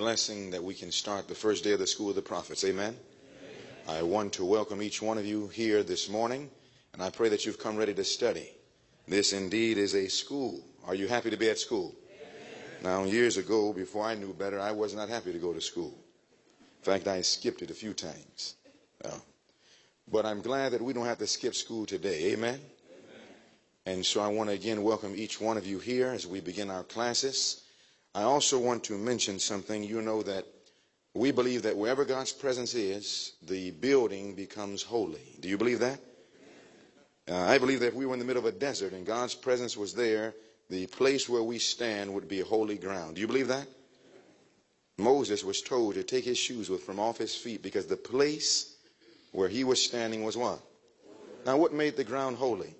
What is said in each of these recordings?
blessing that we can start the first day of the School of the Prophets. Amen? Amen. I want to welcome each one of you here this morning, and I pray that you've come ready to study. This indeed is a school. Are you happy to be at school? Amen. Now, years ago, before I knew better, I was not happy to go to school. In fact, I skipped it a few times. but I'm glad that we don't have to skip school today. Amen? Amen? And so I want to again welcome each one of you here as we begin our classes. I also want to mention something. You know that we believe that wherever God's presence is, the building becomes holy. Do you believe that? Uh, I believe that if we were in the middle of a desert and God's presence was there, the place where we stand would be holy ground. Do you believe that? Moses was told to take his shoes with from off his feet because the place where he was standing was what? Now, what made the ground holy?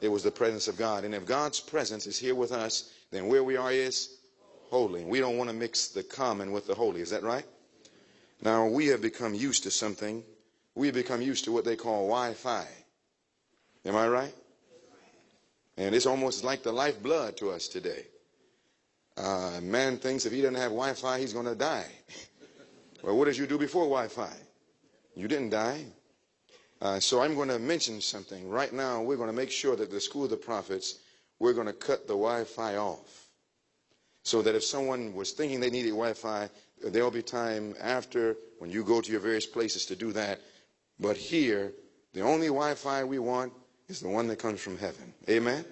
It was the presence of God. And if God's presence is here with us, then where we are is holy. We don't want to mix the common with the holy. Is that right? Now, we have become used to something. We have become used to what they call Wi Fi. Am I right? And it's almost like the lifeblood to us today. Uh, man thinks if he doesn't have Wi Fi, he's going to die. well, what did you do before Wi Fi? You didn't die. Uh, so I'm going to mention something. Right now, we're going to make sure that the School of the Prophets, we're going to cut the Wi Fi off. So that if someone was thinking they needed Wi Fi, there'll be time after when you go to your various places to do that. But here, the only Wi Fi we want is the one that comes from heaven. Amen?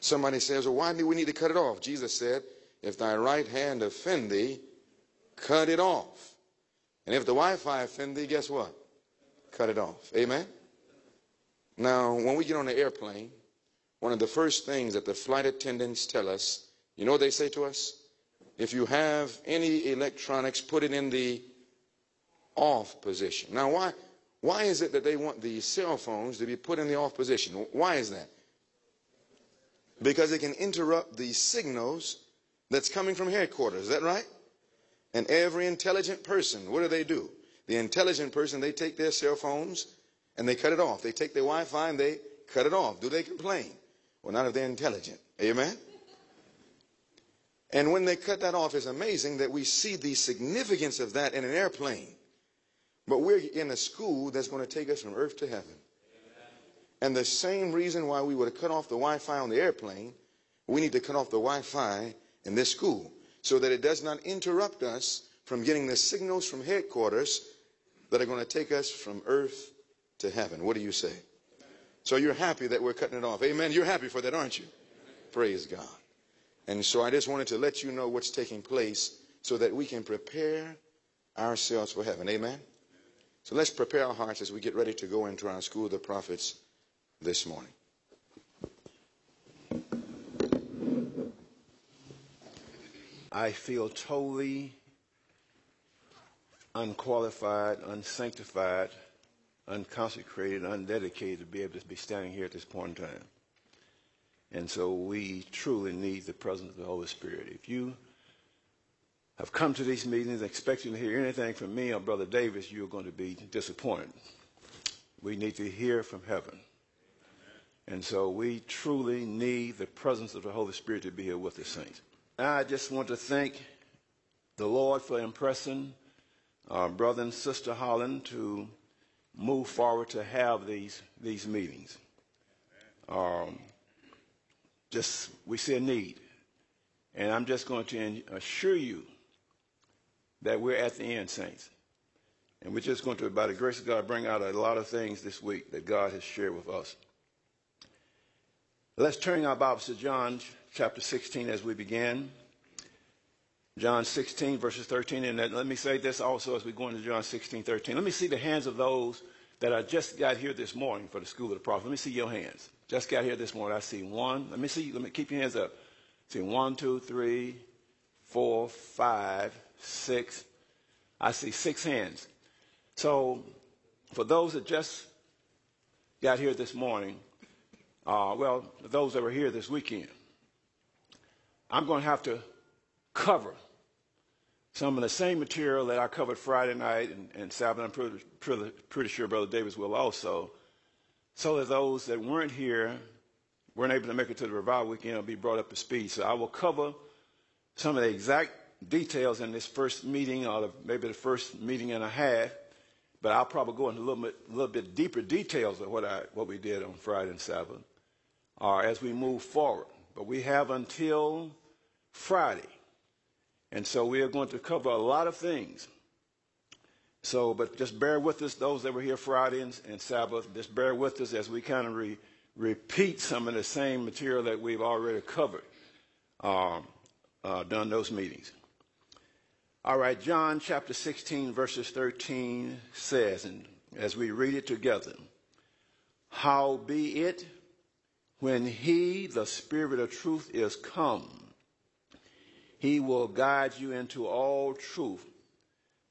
Somebody says, well, why do we need to cut it off? Jesus said, if thy right hand offend thee, cut it off. And if the Wi-Fi offend thee, guess what? Cut it off. Amen? Now, when we get on the airplane, one of the first things that the flight attendants tell us, you know what they say to us? If you have any electronics, put it in the off position. Now, why, why is it that they want the cell phones to be put in the off position? Why is that? Because it can interrupt the signals that's coming from headquarters. Is that right? And every intelligent person, what do they do? The intelligent person, they take their cell phones and they cut it off. They take their Wi Fi and they cut it off. Do they complain? Well, not if they're intelligent. Amen? And when they cut that off, it's amazing that we see the significance of that in an airplane. But we're in a school that's going to take us from earth to heaven. And the same reason why we would have cut off the Wi Fi on the airplane, we need to cut off the Wi Fi in this school so that it does not interrupt us from getting the signals from headquarters that are going to take us from earth to heaven. What do you say? So you're happy that we're cutting it off. Amen. You're happy for that, aren't you? Praise God. And so I just wanted to let you know what's taking place so that we can prepare ourselves for heaven. Amen. So let's prepare our hearts as we get ready to go into our school of the prophets this morning. I feel totally unqualified, unsanctified, unconsecrated, undedicated to be able to be standing here at this point in time. And so we truly need the presence of the Holy Spirit. If you have come to these meetings expecting to hear anything from me or Brother Davis, you're going to be disappointed. We need to hear from heaven. And so we truly need the presence of the Holy Spirit to be here with the saints. I just want to thank the Lord for impressing our brother and sister Holland to move forward to have these, these meetings. Um, just, we see a need. And I'm just going to assure you that we're at the end, saints. And we're just going to, by the grace of God, bring out a lot of things this week that God has shared with us. Let's turn our Bibles to John chapter 16 as we begin. John 16, verses 13. And let me say this also as we go into John 16, 13. Let me see the hands of those that I just got here this morning for the school of the prophet. Let me see your hands. Just got here this morning. I see one. Let me see. Let me keep your hands up. See one, two, three, four, five, six. I see six hands. So for those that just got here this morning, uh, well, those that were here this weekend, I'm going to have to cover some of the same material that I covered Friday night and, and Sabbath. I'm pretty, pretty, pretty sure Brother Davis will also, so that those that weren't here, weren't able to make it to the revival weekend, will be brought up to speed. So I will cover some of the exact details in this first meeting, or maybe the first meeting and a half, but I'll probably go into a little bit, little bit deeper details of what, I, what we did on Friday and Sabbath uh, as we move forward. But we have until Friday. And so we are going to cover a lot of things. So, but just bear with us, those that were here Friday and, and Sabbath, just bear with us as we kind of re, repeat some of the same material that we've already covered, um, uh, done those meetings. All right, John chapter 16, verses 13 says, and as we read it together, How be it when he, the Spirit of truth, is come, he will guide you into all truth.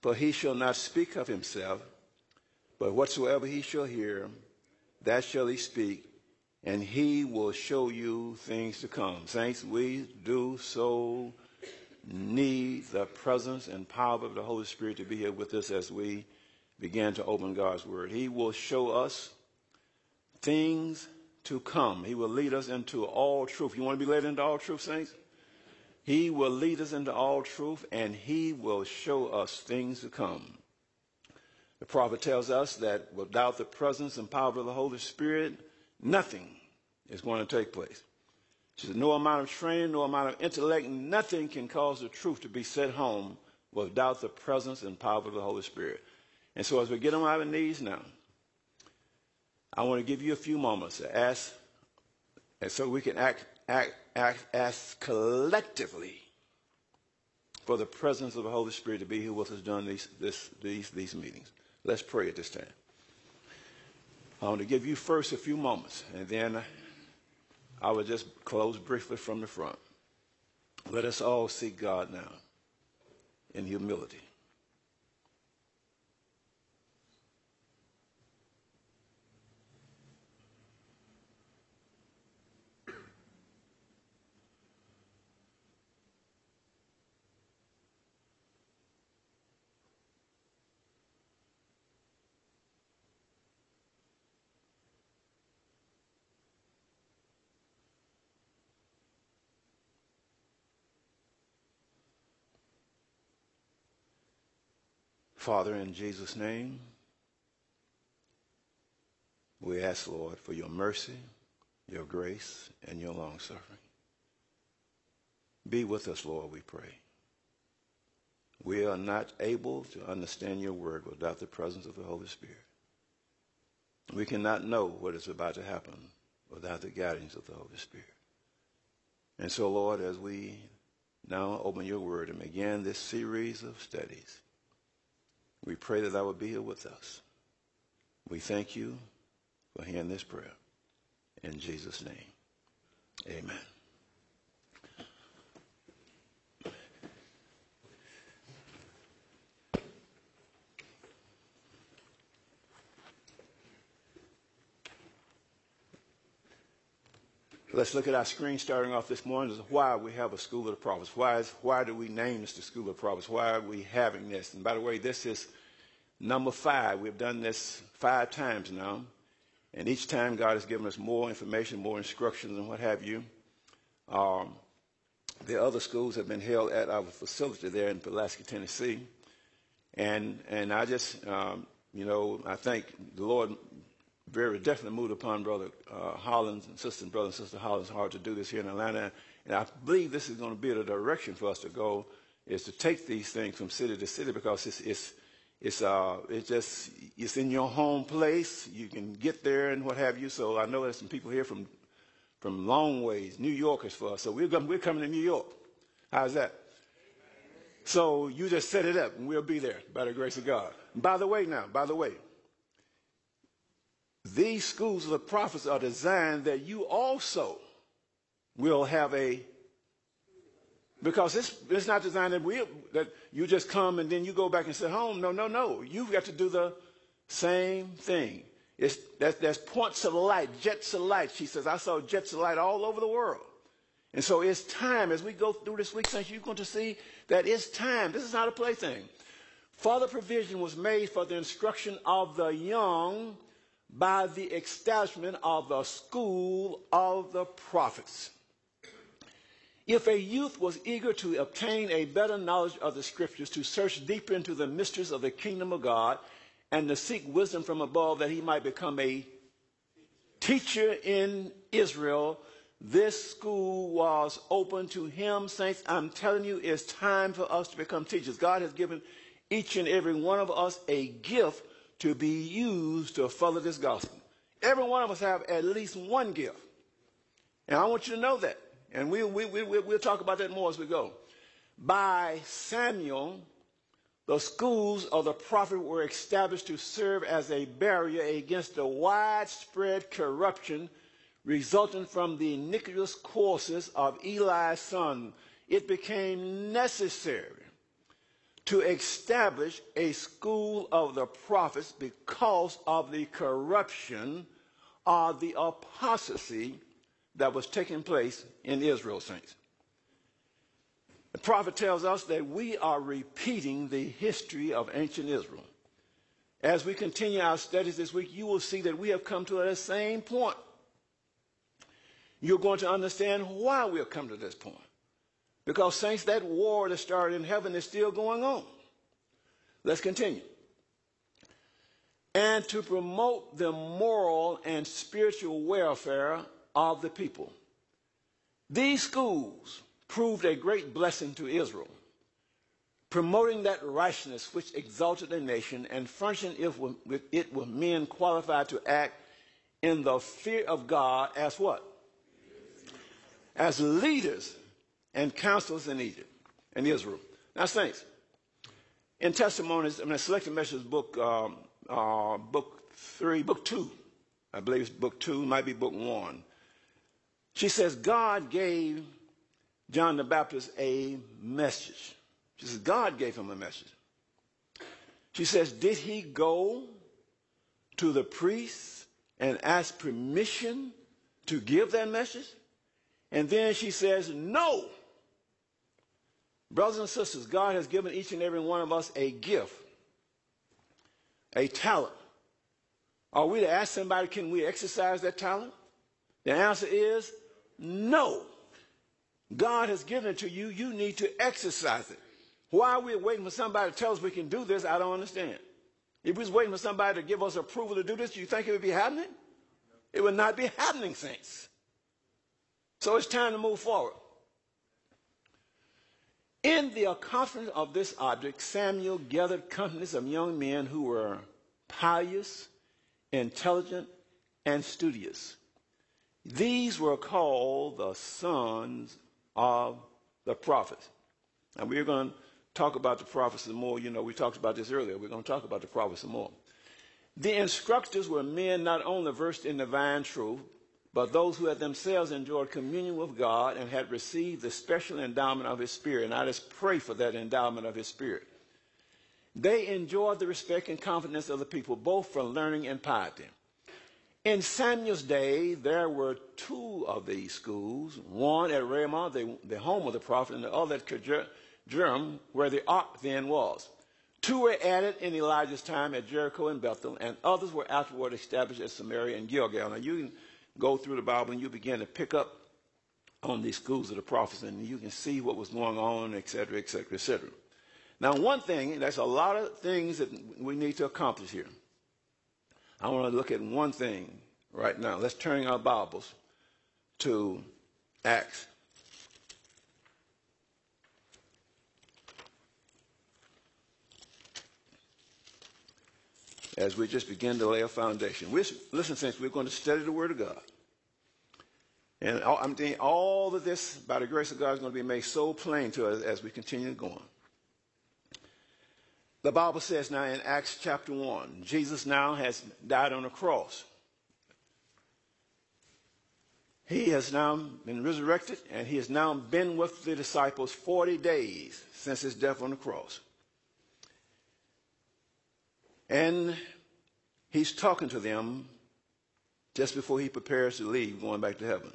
For he shall not speak of himself, but whatsoever he shall hear, that shall he speak, and he will show you things to come. Saints, we do so need the presence and power of the Holy Spirit to be here with us as we begin to open God's Word. He will show us things to come. He will lead us into all truth. You want to be led into all truth, saints? He will lead us into all truth and he will show us things to come. The prophet tells us that without the presence and power of the Holy Spirit, nothing is going to take place. She said, no amount of training, no amount of intellect, nothing can cause the truth to be set home without the presence and power of the Holy Spirit. And so as we get on our knees now, I want to give you a few moments to ask, and so we can act act, act, ask collectively for the presence of the Holy Spirit to be here with us during these, this, these, these meetings. Let's pray at this time. I want to give you first a few moments, and then I will just close briefly from the front. Let us all seek God now in humility. Father, in Jesus' name, we ask, Lord, for your mercy, your grace, and your long suffering. Be with us, Lord, we pray. We are not able to understand your word without the presence of the Holy Spirit. We cannot know what is about to happen without the guidance of the Holy Spirit. And so, Lord, as we now open your word and begin this series of studies, we pray that thou would be here with us. We thank you for hearing this prayer. In Jesus' name, amen. Let's look at our screen starting off this morning. Is why we have a School of the Prophets. Why, is, why do we name this the School of the Prophets? Why are we having this? And by the way, this is number five. We've done this five times now. And each time God has given us more information, more instructions, and what have you. Um, the other schools have been held at our facility there in Pulaski, Tennessee. And, and I just, um, you know, I thank the Lord very definitely moved upon Brother uh, Hollins and Sister Brother and Sister Hollins hard to do this here in Atlanta. And I believe this is going to be the direction for us to go is to take these things from city to city because it's, it's, it's, uh, it's just, it's in your home place. You can get there and what have you. So I know there's some people here from, from long ways, New Yorkers for us. So we're, going, we're coming to New York. How's that? So you just set it up and we'll be there by the grace of God. By the way now, by the way, these schools of the prophets are designed that you also will have a because it's, it's not designed that, we, that you just come and then you go back and sit home. No, no, no. You've got to do the same thing. It's, that, there's points of light, jets of light. She says, I saw jets of light all over the world. And so it's time, as we go through this week, since you're going to see that it's time. This is not a plaything. Further provision was made for the instruction of the young by the establishment of the school of the prophets. If a youth was eager to obtain a better knowledge of the scriptures, to search deeper into the mysteries of the kingdom of God, and to seek wisdom from above that he might become a teacher in Israel, this school was open to him. Saints, I'm telling you, it's time for us to become teachers. God has given each and every one of us a gift to be used to further this gospel. Every one of us have at least one gift. And I want you to know that. And we, we, we, we'll talk about that more as we go. By Samuel, the schools of the prophet were established to serve as a barrier against the widespread corruption resulting from the iniquitous courses of Eli's son. It became necessary to establish a school of the prophets because of the corruption or the apostasy that was taking place in Israel, saints. The prophet tells us that we are repeating the history of ancient Israel. As we continue our studies this week, you will see that we have come to the same point. You're going to understand why we have come to this point. Because, saints, that war that started in heaven is still going on. Let's continue. And to promote the moral and spiritual welfare of the people. These schools proved a great blessing to Israel, promoting that righteousness which exalted the nation and furnishing it with, it with men qualified to act in the fear of God as what? As leaders and counselors in Egypt and Israel. Now, saints, in testimonies, I mean, selected messages book, um, uh, book three, book two, I believe it's book two, might be book one. She says God gave John the Baptist a message. She says, God gave him a message. She says, Did he go to the priest and ask permission to give that message? And then she says, No. Brothers and sisters, God has given each and every one of us a gift, a talent. Are we to ask somebody, can we exercise that talent? The answer is no. God has given it to you. You need to exercise it. Why are we waiting for somebody to tell us we can do this? I don't understand. If we was waiting for somebody to give us approval to do this, do you think it would be happening? It would not be happening, saints. So it's time to move forward. In the accomplishment of this object, Samuel gathered companies of young men who were pious, intelligent, and studious. These were called the sons of the prophets. And we're going to talk about the prophets some more. You know, we talked about this earlier. We're going to talk about the prophets some more. The instructors were men not only versed in divine truth, but those who had themselves enjoyed communion with God and had received the special endowment of His Spirit. And I just pray for that endowment of His Spirit. They enjoyed the respect and confidence of the people, both for learning and piety. In Samuel's day, there were two of these schools, one at Ramah, the, the home of the prophet, and the other at Jerusalem, where the ark then was. Two were added in Elijah's time at Jericho and Bethel, and others were afterward established at Samaria and Gilgal. Now, you can go through the Bible and you begin to pick up on these schools of the prophets, and you can see what was going on, et cetera, et cetera, et cetera. Now, one thing, there's a lot of things that we need to accomplish here. I want to look at one thing right now. Let's turn our Bibles to Acts. As we just begin to lay a foundation. We, listen, saints, we're going to study the Word of God. And I'm thinking all of this, by the grace of God, is going to be made so plain to us as we continue going. The Bible says now in Acts chapter 1, Jesus now has died on a cross. He has now been resurrected and he has now been with the disciples 40 days since his death on the cross. And he's talking to them just before he prepares to leave, going back to heaven.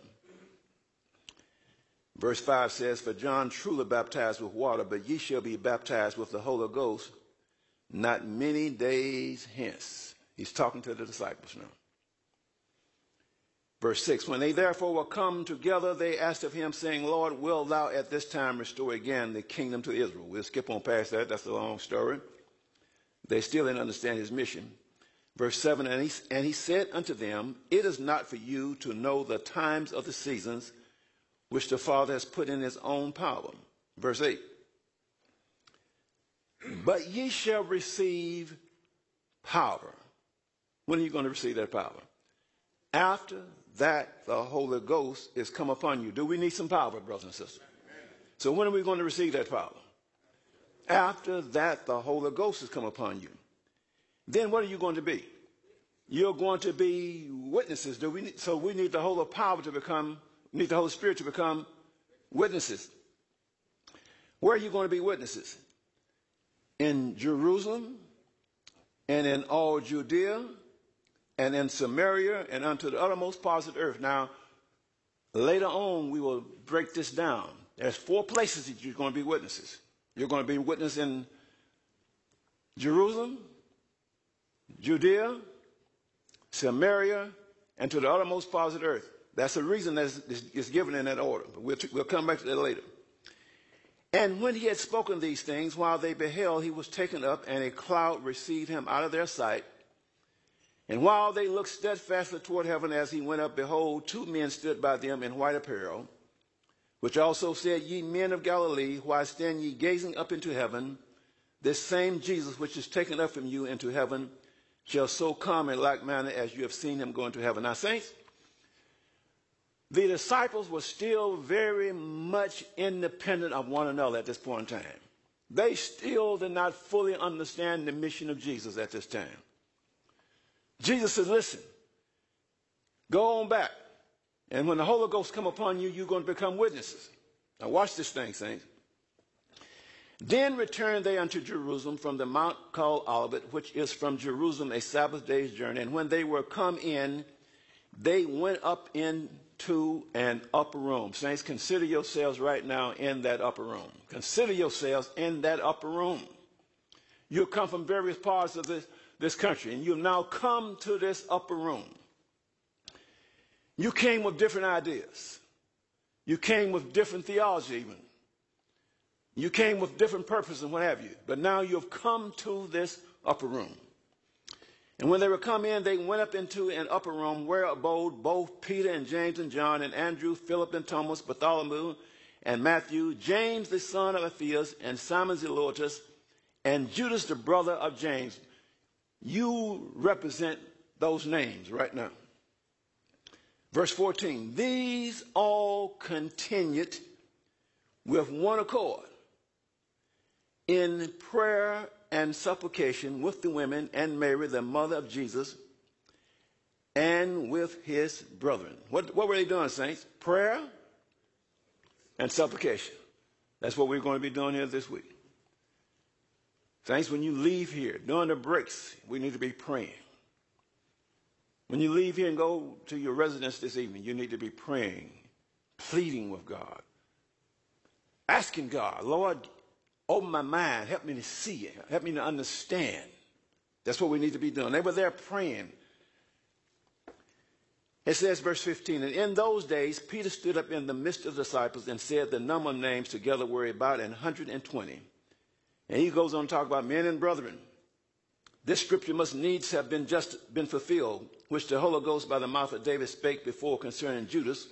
Verse 5 says, For John truly baptized with water, but ye shall be baptized with the Holy Ghost not many days hence. He's talking to the disciples now. Verse 6 When they therefore were come together, they asked of him, saying, Lord, will thou at this time restore again the kingdom to Israel? We'll skip on past that. That's a long story. They still didn't understand his mission. Verse 7 and he, and he said unto them, It is not for you to know the times of the seasons which the Father has put in his own power. Verse 8 But ye shall receive power. When are you going to receive that power? After that the Holy Ghost is come upon you. Do we need some power, brothers and sisters? So when are we going to receive that power? After that the Holy Ghost has come upon you. Then what are you going to be? You're going to be witnesses. Do we need, so we need the Holy power to become, need the Holy Spirit to become witnesses. Where are you going to be witnesses? In Jerusalem and in all Judea and in Samaria and unto the uttermost parts of the earth. Now, later on, we will break this down. There's four places that you're going to be witnesses. You're going to be witness in Jerusalem, Judea, Samaria, and to the uttermost parts of the earth. That's the reason that it's given in that order. But we'll, we'll come back to that later. And when he had spoken these things, while they beheld, he was taken up, and a cloud received him out of their sight. And while they looked steadfastly toward heaven as he went up, behold, two men stood by them in white apparel, which also said, Ye men of Galilee, why stand ye gazing up into heaven? This same Jesus which is taken up from you into heaven shall so come in like manner as you have seen him go into heaven. Now, saints, the disciples were still very much independent of one another at this point in time. They still did not fully understand the mission of Jesus at this time. Jesus says, listen, go on back. And when the Holy Ghost come upon you, you're going to become witnesses. Now watch this thing, saints. Then returned they unto Jerusalem from the mount called Olivet, which is from Jerusalem a Sabbath day's journey. And when they were come in, they went up into an upper room. Saints, consider yourselves right now in that upper room. Consider yourselves in that upper room. You've come from various parts of this this country, and you've now come to this upper room. You came with different ideas. You came with different theology, even. You came with different purposes and what have you. But now you've come to this upper room. And when they were come in, they went up into an upper room where abode both Peter and James and John and Andrew, Philip and Thomas, Bartholomew and Matthew, James the son of Alphaeus and Simon Zelotes, and Judas the brother of James. You represent those names right now. Verse 14 These all continued with one accord in prayer and supplication with the women and Mary, the mother of Jesus, and with his brethren. What, what were they doing, saints? Prayer and supplication. That's what we're going to be doing here this week. Saints, when you leave here, during the breaks, we need to be praying. When you leave here and go to your residence this evening, you need to be praying, pleading with God, asking God, Lord, open my mind, help me to see it, help me to understand. That's what we need to be doing. They were there praying. It says, verse 15, and in those days Peter stood up in the midst of the disciples and said, The number of names together were about an hundred and twenty. And he goes on to talk about men and brethren. This scripture must needs have been just been fulfilled, which the Holy Ghost by the mouth of David spake before concerning Judas,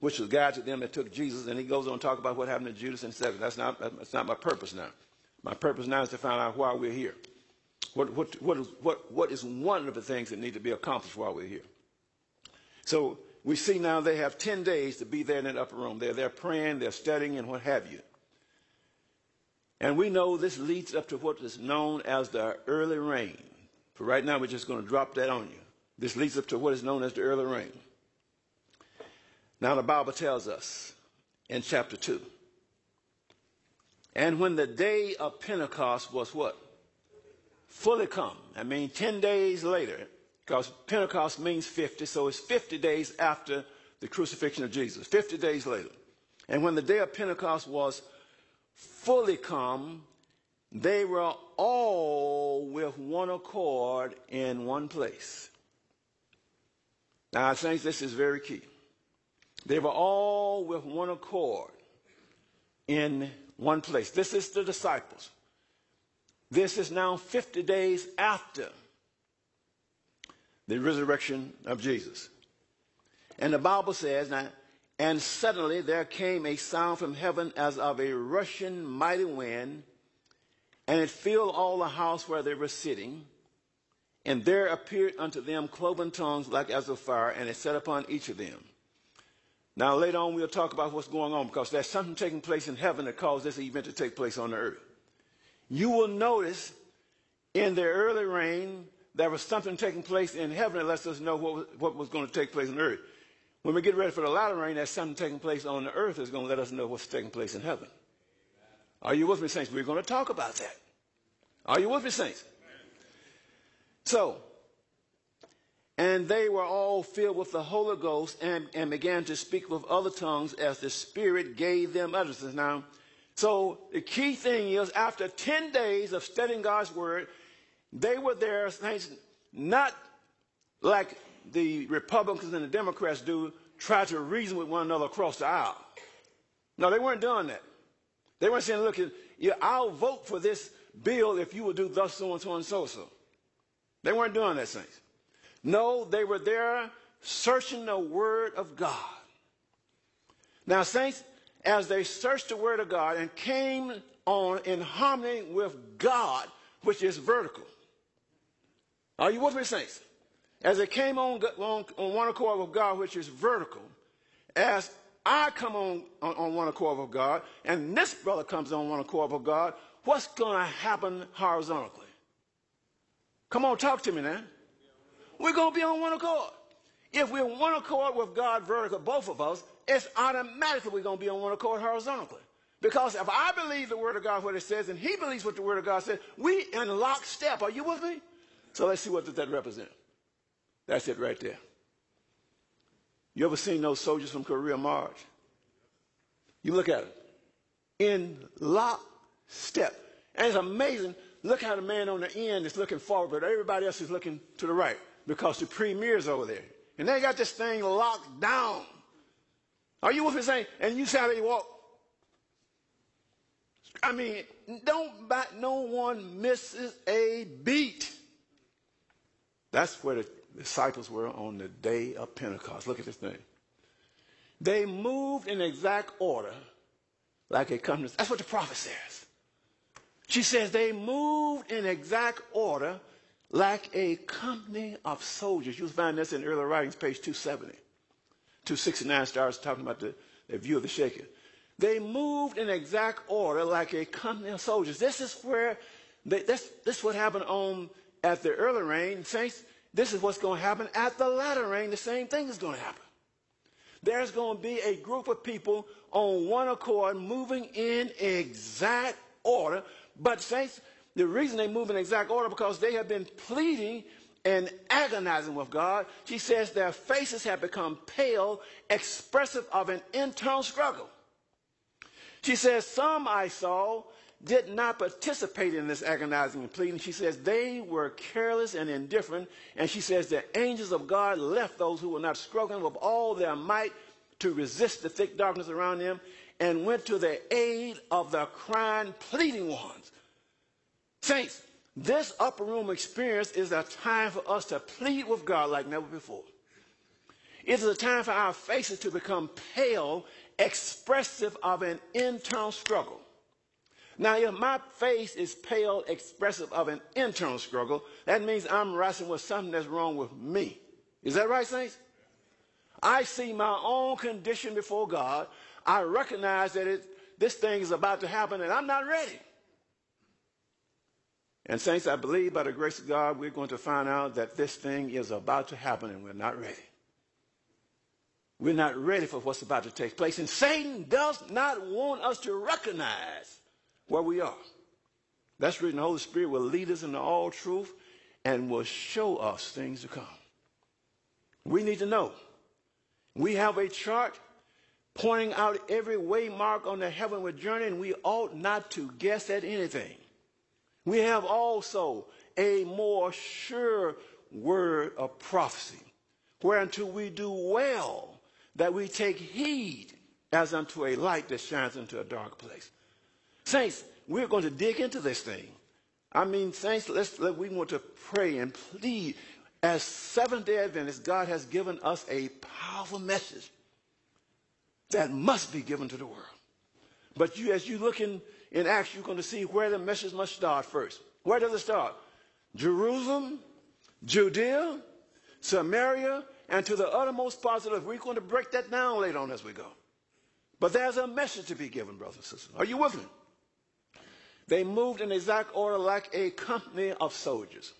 which was God to them that took Jesus. And he goes on to talk about what happened to Judas and said, that's not, that's not my purpose now. My purpose now is to find out why we're here. What, what, what, is, what, what is one of the things that need to be accomplished while we're here? So we see now they have 10 days to be there in that upper room. They're there praying, they're studying, and what have you. And we know this leads up to what is known as the early rain. For right now, we're just going to drop that on you. This leads up to what is known as the early rain. Now, the Bible tells us in chapter 2 and when the day of Pentecost was what? Fully come. I mean, 10 days later, because Pentecost means 50, so it's 50 days after the crucifixion of Jesus, 50 days later. And when the day of Pentecost was fully come, they were all with one accord in one place. Now, I think this is very key. They were all with one accord in one place. This is the disciples. This is now 50 days after the resurrection of Jesus. And the Bible says, now, and suddenly there came a sound from heaven as of a rushing mighty wind, and it filled all the house where they were sitting. And there appeared unto them cloven tongues like as of fire, and it set upon each of them. Now, later on, we'll talk about what's going on because there's something taking place in heaven that caused this event to take place on the earth. You will notice in the early rain, there was something taking place in heaven that lets us know what was, what was going to take place on earth. When we get ready for the latter rain, there's something taking place on the earth is going to let us know what's taking place in heaven. Are you with me, saints? We're going to talk about that. Are you with me, saints? So, and they were all filled with the Holy Ghost and, and began to speak with other tongues as the Spirit gave them utterances. Now, so the key thing is after 10 days of studying God's Word, they were there, saints, not like the Republicans and the Democrats do, try to reason with one another across the aisle. No, they weren't doing that. They weren't saying, look, I'll vote for this bill if you will do thus, so and so and so so. They weren't doing that, saints. No, they were there searching the Word of God. Now, saints, as they searched the Word of God and came on in harmony with God, which is vertical. Are you with me, saints? As it came on, on, on one accord with God, which is vertical, as I come on, on, on one accord with God, and this brother comes on one accord with God, what's going to happen horizontally? Come on, talk to me now. We're going to be on one accord. If we're one accord with God vertical, both of us, it's automatically we're going to be on one accord horizontally. Because if I believe the Word of God, what it says, and he believes what the Word of God says, we in lockstep. Are you with me? So let's see what does that represent. That's it right there. You ever seen those soldiers from Korea march? You look at it. In lockstep. And it's amazing. Look how the man on the end is looking forward, but everybody else is looking to the right because the premier's over there. And they got this thing locked down. Are you with me saying? And you see how they walk? I mean, don't no one misses a beat. That's where the disciples were on the day of Pentecost. Look at this thing. They moved in exact order like a company. That's what the prophet says. She says they moved in exact order like a company of soldiers. You'll find this in early writings, page 270. 269 starts talking about the, the view of the shaker. They moved in exact order like a company of soldiers. This is where, they, this, this is what happened on at the early rain. Saints, this is what's going to happen at the latter rain. The same thing is going to happen. There's going to be a group of people on one accord moving in exact order. But, saints, the reason they move in exact order because they have been pleading and agonizing with God. She says their faces have become pale, expressive of an internal struggle. She says, Some I saw did not participate in this agonizing and pleading. She says they were careless and indifferent. And she says the angels of God left those who were not struggling with all their might to resist the thick darkness around them and went to the aid of the crying, pleading ones. Saints, this upper room experience is a time for us to plead with God like never before. It is a time for our faces to become pale, expressive of an internal struggle. Now, if my face is pale, expressive of an internal struggle, that means I'm wrestling with something that's wrong with me. Is that right, saints? I see my own condition before God. I recognize that it, this thing is about to happen and I'm not ready. And, saints, I believe by the grace of God, we're going to find out that this thing is about to happen and we're not ready. We're not ready for what's about to take place. And Satan does not want us to recognize where we are. That's reason the Holy Spirit will lead us into all truth and will show us things to come. We need to know. We have a chart pointing out every waymark on the heavenward journey, and we ought not to guess at anything. We have also a more sure word of prophecy. whereunto we do well that we take heed as unto a light that shines into a dark place. Saints, we're going to dig into this thing. I mean, saints, let's, let, we want to pray and plead. As Seventh day Adventists, God has given us a powerful message that must be given to the world. But you, as you look in, in Acts, you're going to see where the message must start first. Where does it start? Jerusalem, Judea, Samaria, and to the uttermost parts of the earth. We're going to break that down later on as we go. But there's a message to be given, brothers and sisters. Are you with me? They moved in exact order like a company of soldiers.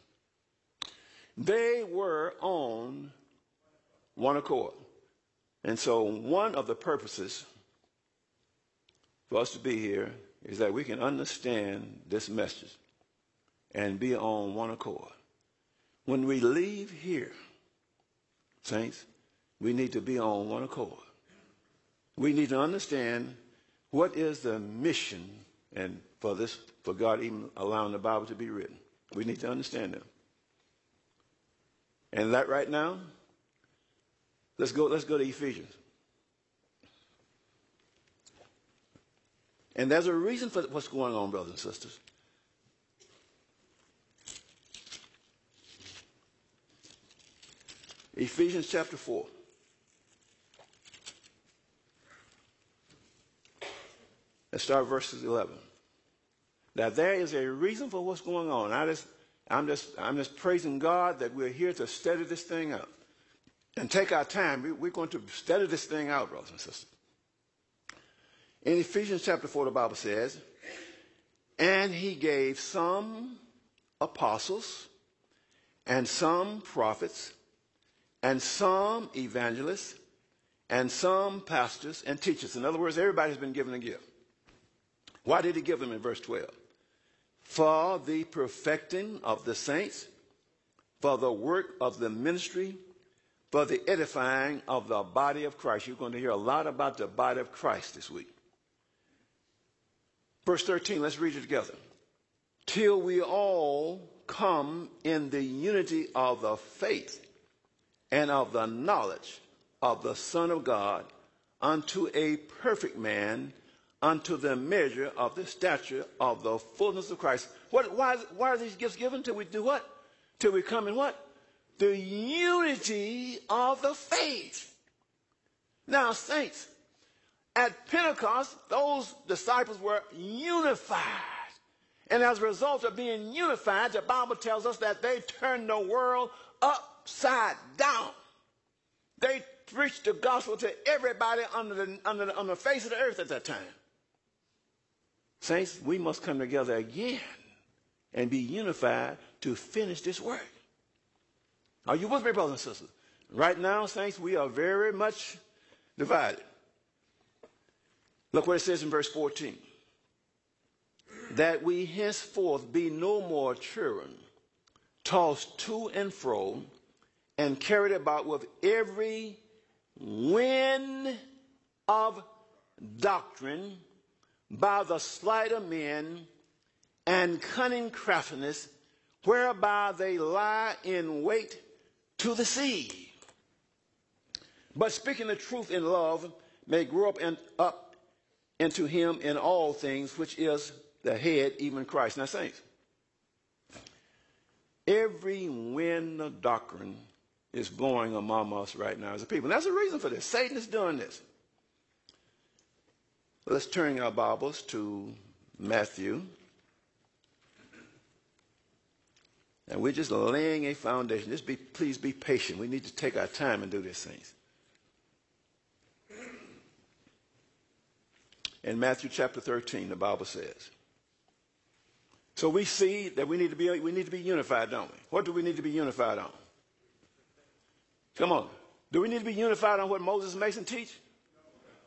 They were on one accord. And so, one of the purposes for us to be here is that we can understand this message and be on one accord. When we leave here, saints, we need to be on one accord. We need to understand what is the mission and for this for God even allowing the Bible to be written. We need to understand that. And that right now, let's go let's go to Ephesians. And there's a reason for what's going on, brothers and sisters. Ephesians chapter 4. Let's start verses 11. Now there is a reason for what's going on. I just, I'm just, I'm just praising God that we're here to study this thing up and take our time. We're going to study this thing out, brothers and sisters. In Ephesians chapter 4, the Bible says, And he gave some apostles, and some prophets, and some evangelists, and some pastors and teachers. In other words, everybody's been given a gift. Why did he give them in verse 12? For the perfecting of the saints, for the work of the ministry, for the edifying of the body of Christ. You're going to hear a lot about the body of Christ this week. Verse 13, let's read it together. Till we all come in the unity of the faith and of the knowledge of the Son of God unto a perfect man, unto the measure of the stature of the fullness of Christ. What, why, why are these gifts given? Till we do what? Till we come in what? The unity of the faith. Now, saints, at Pentecost, those disciples were unified. And as a result of being unified, the Bible tells us that they turned the world upside down. They preached the gospel to everybody under the, under the, on the face of the earth at that time. Saints, we must come together again and be unified to finish this work. Are you with me, brothers and sisters? Right now, saints, we are very much divided. Look what it says in verse 14. That we henceforth be no more children, tossed to and fro, and carried about with every wind of doctrine by the sleight of men and cunning craftiness, whereby they lie in wait to the sea. But speaking the truth in love may grow up and up into him in all things, which is the head, even Christ. Now, saints, every wind of doctrine is blowing among us right now as a people. And that's the reason for this. Satan is doing this. Let's turn our Bibles to Matthew. And we're just laying a foundation. Just be, please be patient. We need to take our time and do these things. in Matthew chapter 13, the Bible says. So we see that we need to be, we need to be unified, don't we? What do we need to be unified on? Come on. Do we need to be unified on what Moses Mason teach?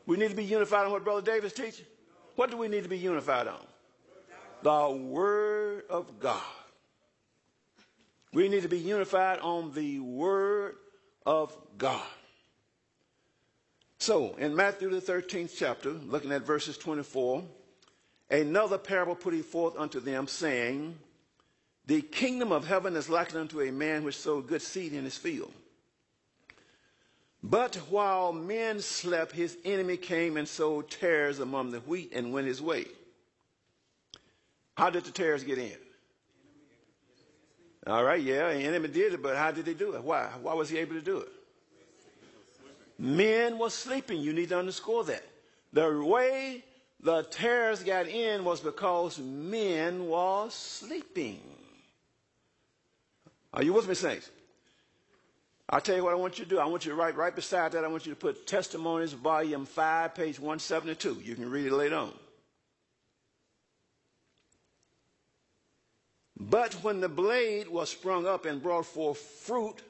We need to be unified on what Brother Davis teach? What do we need to be unified on? The Word of God. We need to be unified on the Word of God. So, in Matthew the 13th chapter, looking at verses 24, another parable put he forth unto them, saying, The kingdom of heaven is likened unto a man which sowed good seed in his field. But while men slept, his enemy came and sowed tares among the wheat and went his way. How did the tares get in? All right, yeah, the enemy did it, but how did they do it? Why? Why was he able to do it? Men were sleeping. You need to underscore that. The way the tares got in was because men were sleeping. Are you with me, saints? I'll tell you what I want you to do. I want you to write right beside that. I want you to put Testimonies, Volume 5, page 172. You can read it later on. But when the blade was sprung up and brought forth fruit,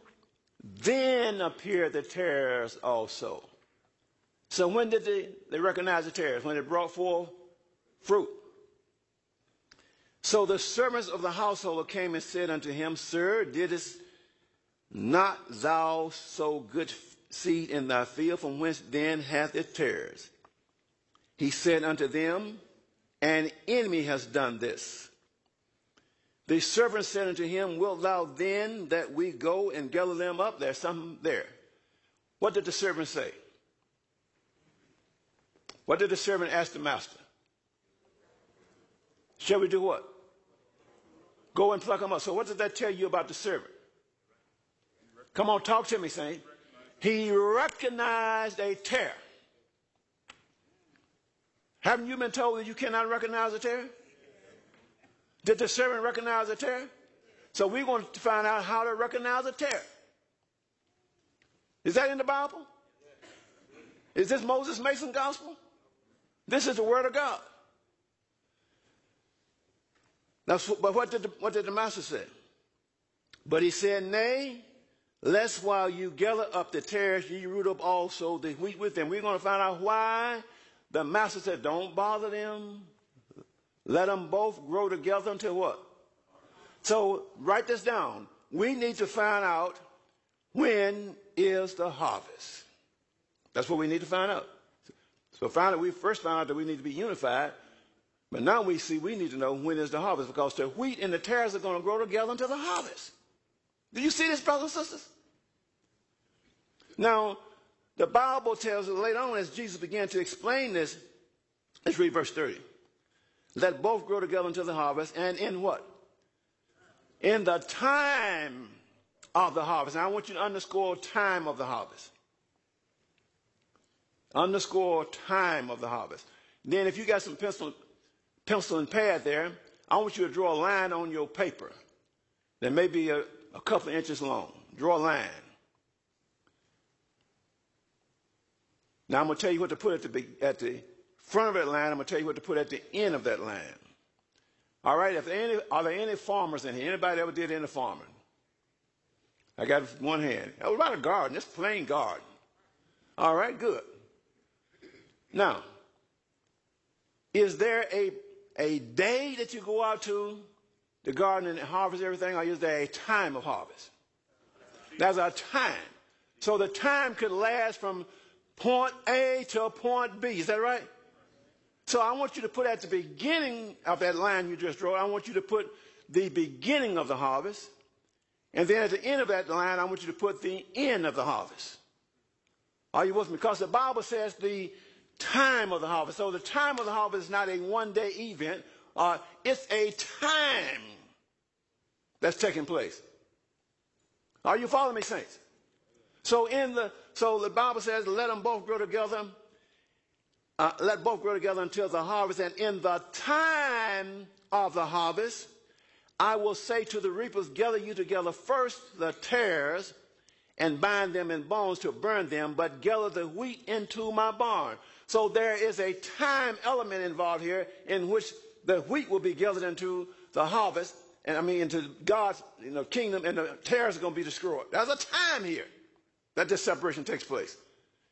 then appeared the tares also. So when did they, they recognize the tares? When it brought forth fruit. So the servants of the household came and said unto him, Sir, didst not thou sow good seed in thy field? From whence then hath it tares? He said unto them, An enemy has done this. The servant said unto him, Wilt thou then that we go and gather them up? There's something there. What did the servant say? What did the servant ask the master? Shall we do what? Go and pluck them up. So what does that tell you about the servant? Come on, talk to me, Saint. He recognized a tare. Haven't you been told that you cannot recognize a tare? Did the servant recognize a tare? So we're going to find out how to recognize a tare. Is that in the Bible? Is this Moses Mason gospel? This is the word of God. That's, but what did, the, what did the master say? But he said, Nay, lest while you gather up the tares, ye root up also the wheat with them. We're going to find out why the master said, Don't bother them. Let them both grow together until what? So write this down. We need to find out when is the harvest. That's what we need to find out. So finally, we first found out that we need to be unified. But now we see we need to know when is the harvest because the wheat and the tares are going to grow together until the harvest. Do you see this, brothers and sisters? Now, the Bible tells us later on as Jesus began to explain this, let's read verse 30. Let both grow together until the harvest, and in what? In the time of the harvest. Now I want you to underscore time of the harvest. Underscore time of the harvest. Then if you got some pencil, pencil and pad there, I want you to draw a line on your paper that may be a, a couple inches long. Draw a line. Now I'm going to tell you what to put at the, at the front of that line. I'm going to tell you what to put at the end of that line. All right, if any, are there any farmers in here? Anybody ever did any farming? I got one hand. Oh, about a garden, just plain garden. All right, good. Now, is there a, a day that you go out to the garden and harvest everything, or is there a time of harvest? There's a time. So the time could last from point A to point B. Is that right? So I want you to put at the beginning of that line you just drew, I want you to put the beginning of the harvest. And then at the end of that line, I want you to put the end of the harvest. Are you with me? Because the Bible says the time of the harvest. So the time of the harvest is not a one day event, uh, it's a time that's taking place. Are you following me, saints? So in the so the Bible says, let them both grow together uh, let both grow together until the harvest. And in the time of the harvest, I will say to the reapers, gather you together first the tares and bind them in bones to burn them, but gather the wheat into my barn. So there is a time element involved here in which the wheat will be gathered into the harvest, and I mean into God's you know, kingdom, and the tares are going to be destroyed. There's a time here that this separation takes place.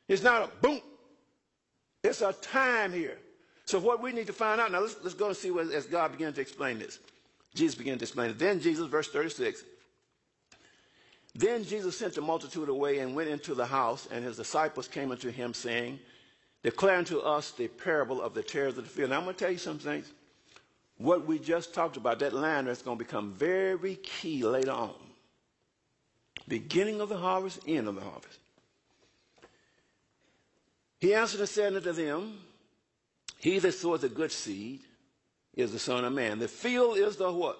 It's not a boom, it's a time here. So what we need to find out, now let's, let's go and see what, as God began to explain this. Jesus began to explain it. Then Jesus, verse 36, then Jesus sent the multitude away and went into the house, and his disciples came unto him, saying, Declare unto us the parable of the tares of the field. Now I'm going to tell you some things. What we just talked about, that line that's going to become very key later on. Beginning of the harvest, end of the harvest. He answered and said unto them, He that soweth the good seed is the Son of Man. The field is the what?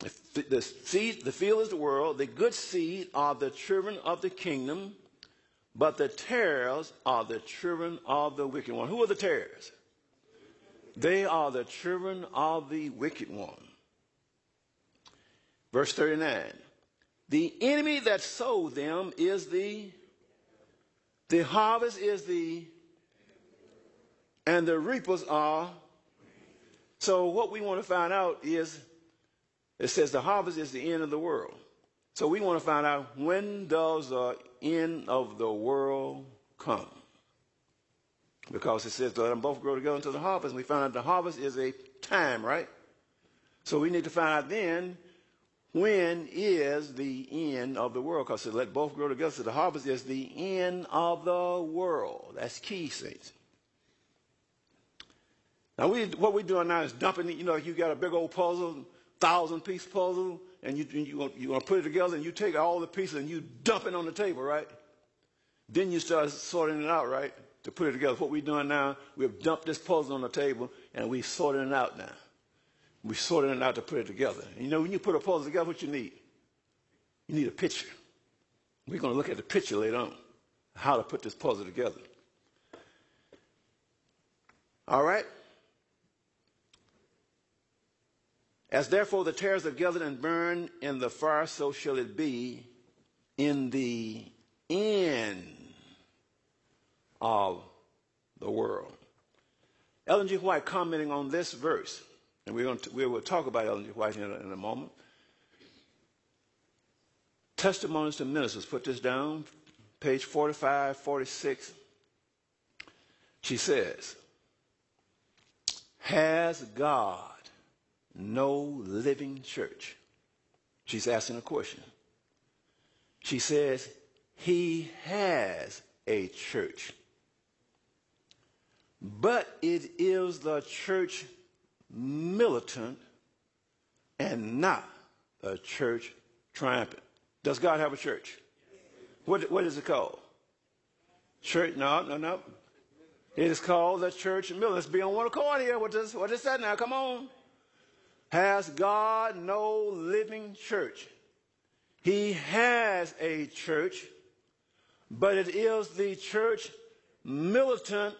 The seed, the field is the world. The good seed are the children of the kingdom, but the tares are the children of the wicked one. Who are the tares? They are the children of the wicked one. Verse 39. The enemy that sowed them is the, the harvest is the, and the reapers are. So what we want to find out is, it says the harvest is the end of the world. So we want to find out when does the end of the world come? Because it says let them both grow together until the harvest. And we found out the harvest is a time, right? So we need to find out then when is the end of the world? Because it let both grow together. So the harvest is the end of the world. That's key, saints. Now, we, what we're doing now is dumping, it. you know, you got a big old puzzle, thousand piece puzzle, and you, you, you want to put it together, and you take all the pieces and you dump it on the table, right? Then you start sorting it out, right? To put it together. What we're doing now, we've dumped this puzzle on the table, and we're sorting it out now. We're sorting it out to put it together. You know, when you put a puzzle together, what you need? You need a picture. We're going to look at the picture later on, how to put this puzzle together. All right? As therefore the tares are gathered and burned in the fire, so shall it be in the end of the world. Ellen G. White commenting on this verse and we're going to, we will talk about Ellen G. White in a, in a moment. Testimonies to Ministers. Put this down, page 45, 46. She says, Has God no living church? She's asking a question. She says, He has a church. But it is the church militant and not the church triumphant. Does God have a church? What, what is it called? Church? No, no, no. It is called the church militant. Let's be on one accord here. What does, what is that now? Come on. Has God no living church? He has a church, but it is the church militant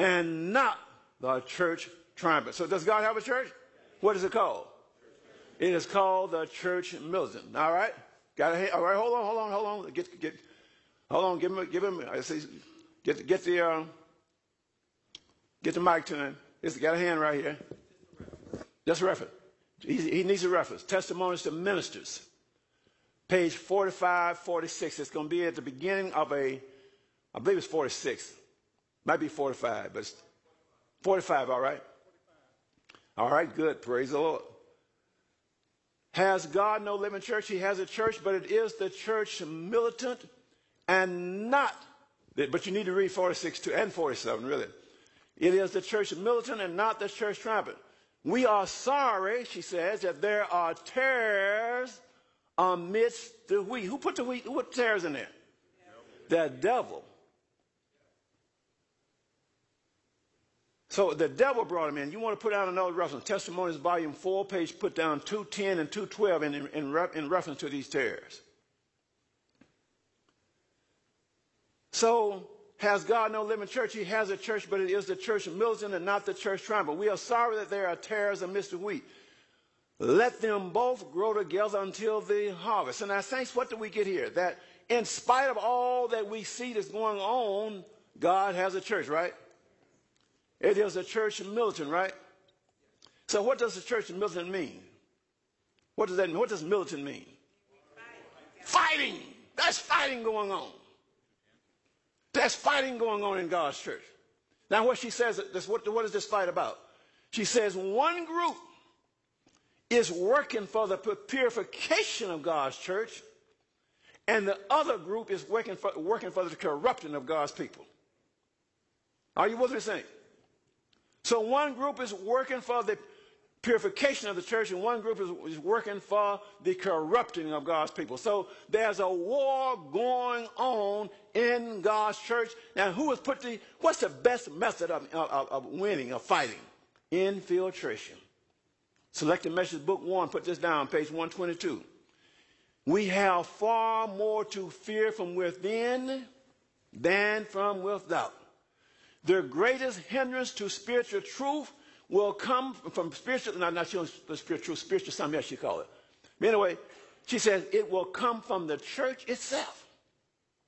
and not the church triumphant. So does God have a church? What is it called? It is called the church militant. All right? Got a, all right, hold on, hold on, hold on. Get, get, hold on, give him, give him, I see, get, get the, uh, get the mic to him. He's got a hand right here. Just a reference. He, he needs a reference. Testimonies to ministers. Page 45, 46. It's going to be at the beginning of a, I believe it's 46. Might be 45, but it's 45, all right? All right, good. Praise the Lord. Has God no living church? He has a church, but it is the church militant and not, but you need to read 46 and 47, really. It is the church militant and not the church triumphant. We are sorry, she says, that there are tares amidst the wheat. Who put the wheat? Who put tares in there? The devil. So the devil brought him in. You want to put down another reference. Testimonies, volume 4, page put down 210 and 212 in, in, in, in reference to these tares. So, has God no living church? He has a church, but it is the church of militant and not the church triumphant. We are sorry that there are tares amidst the wheat. Let them both grow together until the harvest. And now, saints, what do we get here? That in spite of all that we see that's going on, God has a church, right? It is a church militant, right? So what does the church militant mean? What does that mean? What does militant mean? Fighting. That's fighting going on. That's fighting going on in God's church. Now, what she says, this, what, what is this fight about? She says one group is working for the purification of God's church, and the other group is working for, working for the corrupting of God's people. Are you with me saying? So one group is working for the purification of the church, and one group is, is, working for the corrupting of God's people. So there's a war going on in God's church. Now, who has put the, what's the best method of, of, of winning, of fighting? Infiltration. Selected Message, Book 1, put this down, page 122. We have far more to fear from within than from without. The greatest hindrance to spiritual truth will come from spiritual, not, spiritual, spiritual something else she call it. Anyway, she says it will come from the church itself.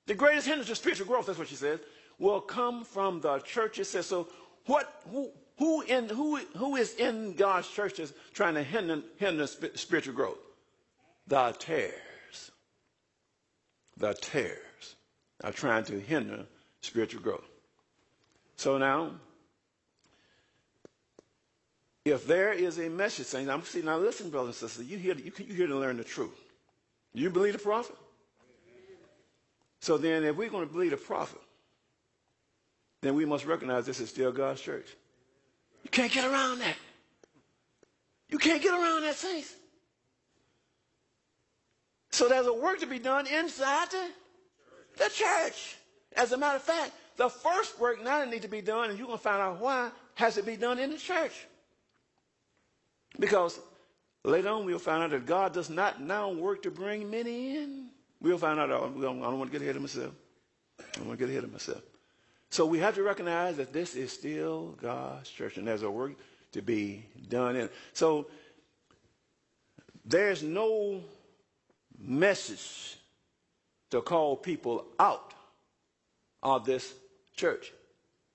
The greatest hindrance to spiritual growth, that's what she says, will come from the church itself. So what, who, who, in, who, who is in God's church is trying to hinder, hinder spiritual growth? The tares. The tares are trying to hinder spiritual growth. So now, if there is a message saying, I'm see now listen, brothers and sisters, you here, you, you here to learn the truth. You believe the prophet? So then, if we're going to believe the prophet, then we must recognize this is still God's church. You can't get around that. You can't get around that, saints. So there's a work to be done inside the, the church. As a matter of fact, the first work now that needs to be done, and you're going to find out why, has to be done in the church. Because later on we'll find out that God does not now work to bring many in. We'll find out. I don't want to get ahead of myself. I don't want to get ahead of myself. So we have to recognize that this is still God's church, and there's a work to be done in. So there's no message to call people out of this church.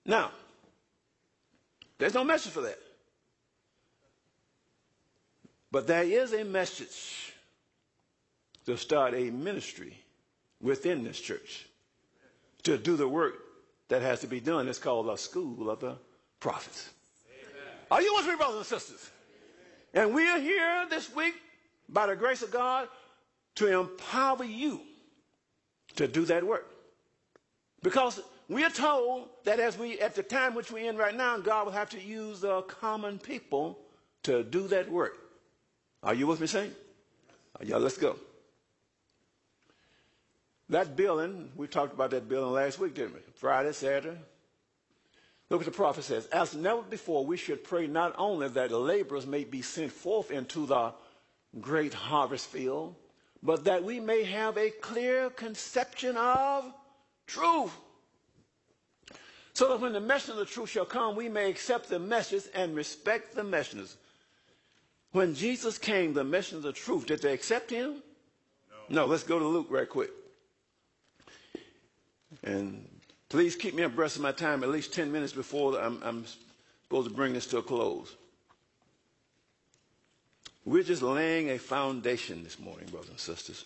Now, there's no message for that. But there is a message to start a ministry within this church to do the work that has to be done. It's called a school of the prophets. Amen. Are you with me, brothers and sisters? Amen. And we are here this week, by the grace of God, to empower you to do that work. Because we are told that as we, at the time which we're in right now, God will have to use the common people to do that work. Are you with me, Saint? Yeah, let's go. That building, we talked about that building last week, didn't we? Friday, Saturday. Look what the prophet says. As never before, we should pray not only that laborers may be sent forth into the great harvest field, but that we may have a clear conception of truth. So that when the messenger of the truth shall come, we may accept the message and respect the messengers. When Jesus came, the messenger of the truth, did they accept him? No. no let's go to Luke right quick. And please keep me abreast of my time at least 10 minutes before I'm, I'm supposed to bring this to a close. We're just laying a foundation this morning, brothers and sisters.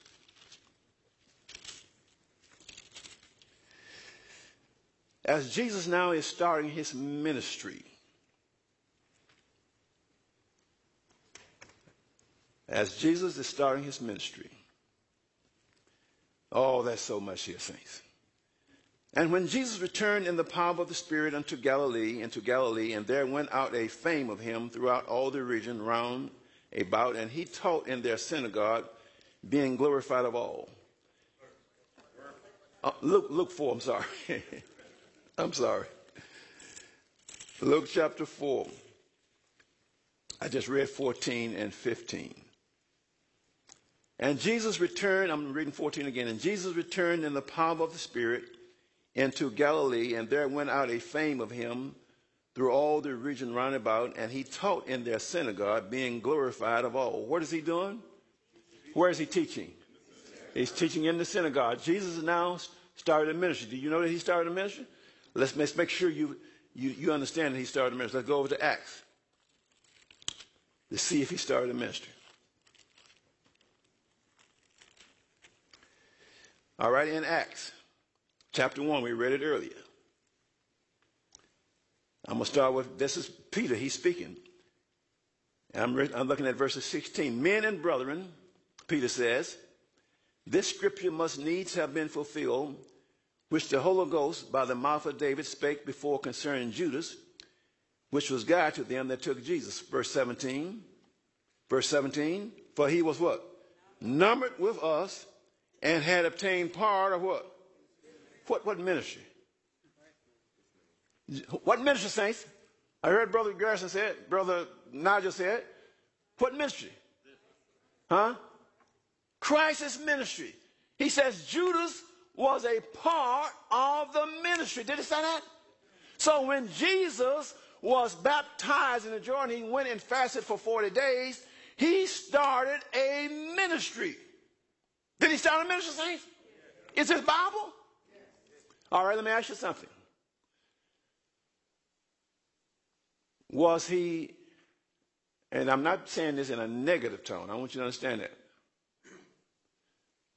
As Jesus now is starting his ministry, as Jesus is starting his ministry, oh, there's so much here, saints. And when Jesus returned in the power of the Spirit unto Galilee, into Galilee, and there went out a fame of him throughout all the region round about, and he taught in their synagogue, being glorified of all. Uh, Luke, Luke 4, I'm sorry. I'm sorry. Luke chapter 4. I just read 14 and 15. And Jesus returned, I'm reading 14 again, and Jesus returned in the power of the Spirit into Galilee, and there went out a fame of him through all the region round about, and he taught in their synagogue, being glorified of all. What is he doing? Where is he teaching? He's teaching in the synagogue. Jesus now started a ministry. Do you know that he started a ministry? Let's, let's make sure you, you, you understand that he started a ministry. Let's go over to Acts to see if he started a ministry. All right, in Acts. Chapter 1, we read it earlier. I'm going to start with this is Peter, he's speaking. I'm, re- I'm looking at verses 16. Men and brethren, Peter says, this scripture must needs have been fulfilled, which the Holy Ghost by the mouth of David spake before concerning Judas, which was God to them that took Jesus. Verse 17. Verse 17. For he was what? Numbered with us and had obtained part of what? What, what ministry? What ministry, saints? I heard Brother Garrison say it, Brother Nigel said. What ministry? Huh? Christ's ministry. He says Judas was a part of the ministry. Did he say that? So when Jesus was baptized in the Jordan, he went and fasted for 40 days. He started a ministry. Did he start a ministry, saints? Is this Bible? All right, let me ask you something. Was he, and I'm not saying this in a negative tone, I want you to understand that.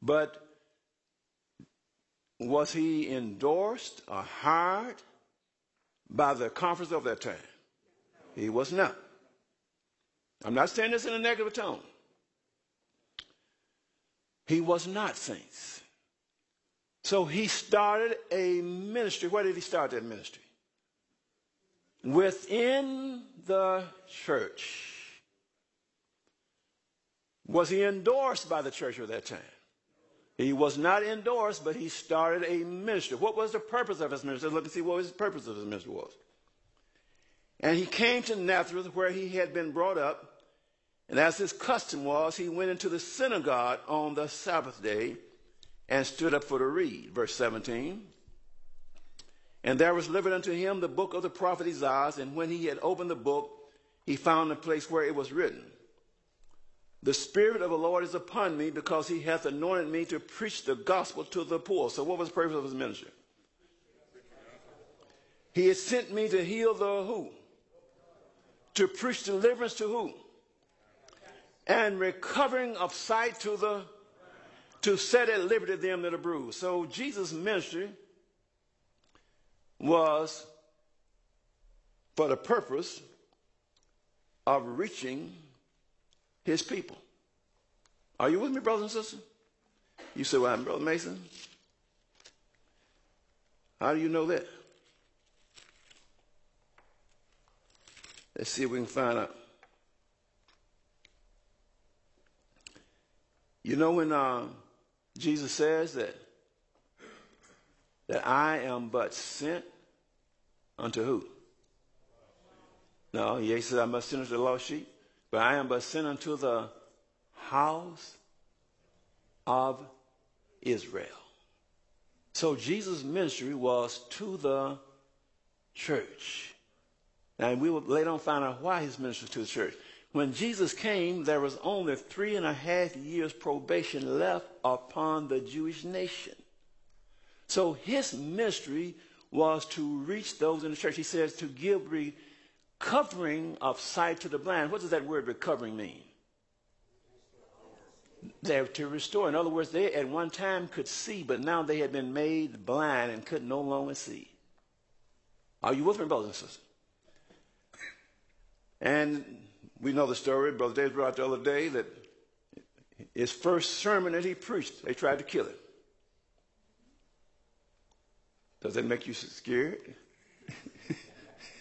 But was he endorsed or hired by the conference of that time? He was not. I'm not saying this in a negative tone. He was not, saints. So he started a ministry. Where did he start that ministry? Within the church. Was he endorsed by the church at that time? He was not endorsed, but he started a ministry. What was the purpose of his ministry? Look and see what his purpose of his ministry was. And he came to Nazareth where he had been brought up. And as his custom was, he went into the synagogue on the Sabbath day and stood up for to read. Verse 17. And there was delivered unto him the book of the prophet Isaiah. And when he had opened the book, he found the place where it was written the Spirit of the Lord is upon me because he hath anointed me to preach the gospel to the poor. So, what was the purpose of his ministry? He has sent me to heal the who? To preach deliverance to who? And recovering of sight to the to set at liberty them that are bruised. So Jesus' ministry was for the purpose of reaching his people. Are you with me, brothers and sisters? You say, well, Brother Mason, how do you know that? Let's see if we can find out. You know when uh, Jesus says that that I am but sent unto who? No, he said I must send unto the lost sheep. But I am but sent unto the house of Israel. So Jesus' ministry was to the church. And we will later on find out why his ministry to the church. When Jesus came, there was only three and a half years probation left upon the Jewish nation. So his ministry was to reach those in the church. He says to give re- recovering of sight to the blind. What does that word recovering mean? They're to restore. In other words, they at one time could see, but now they had been made blind and could no longer see. Are you with me, brothers and sisters? And we know the story. Brother Dave brought the other day that his first sermon that he preached, they tried to kill him. Does that make you scared?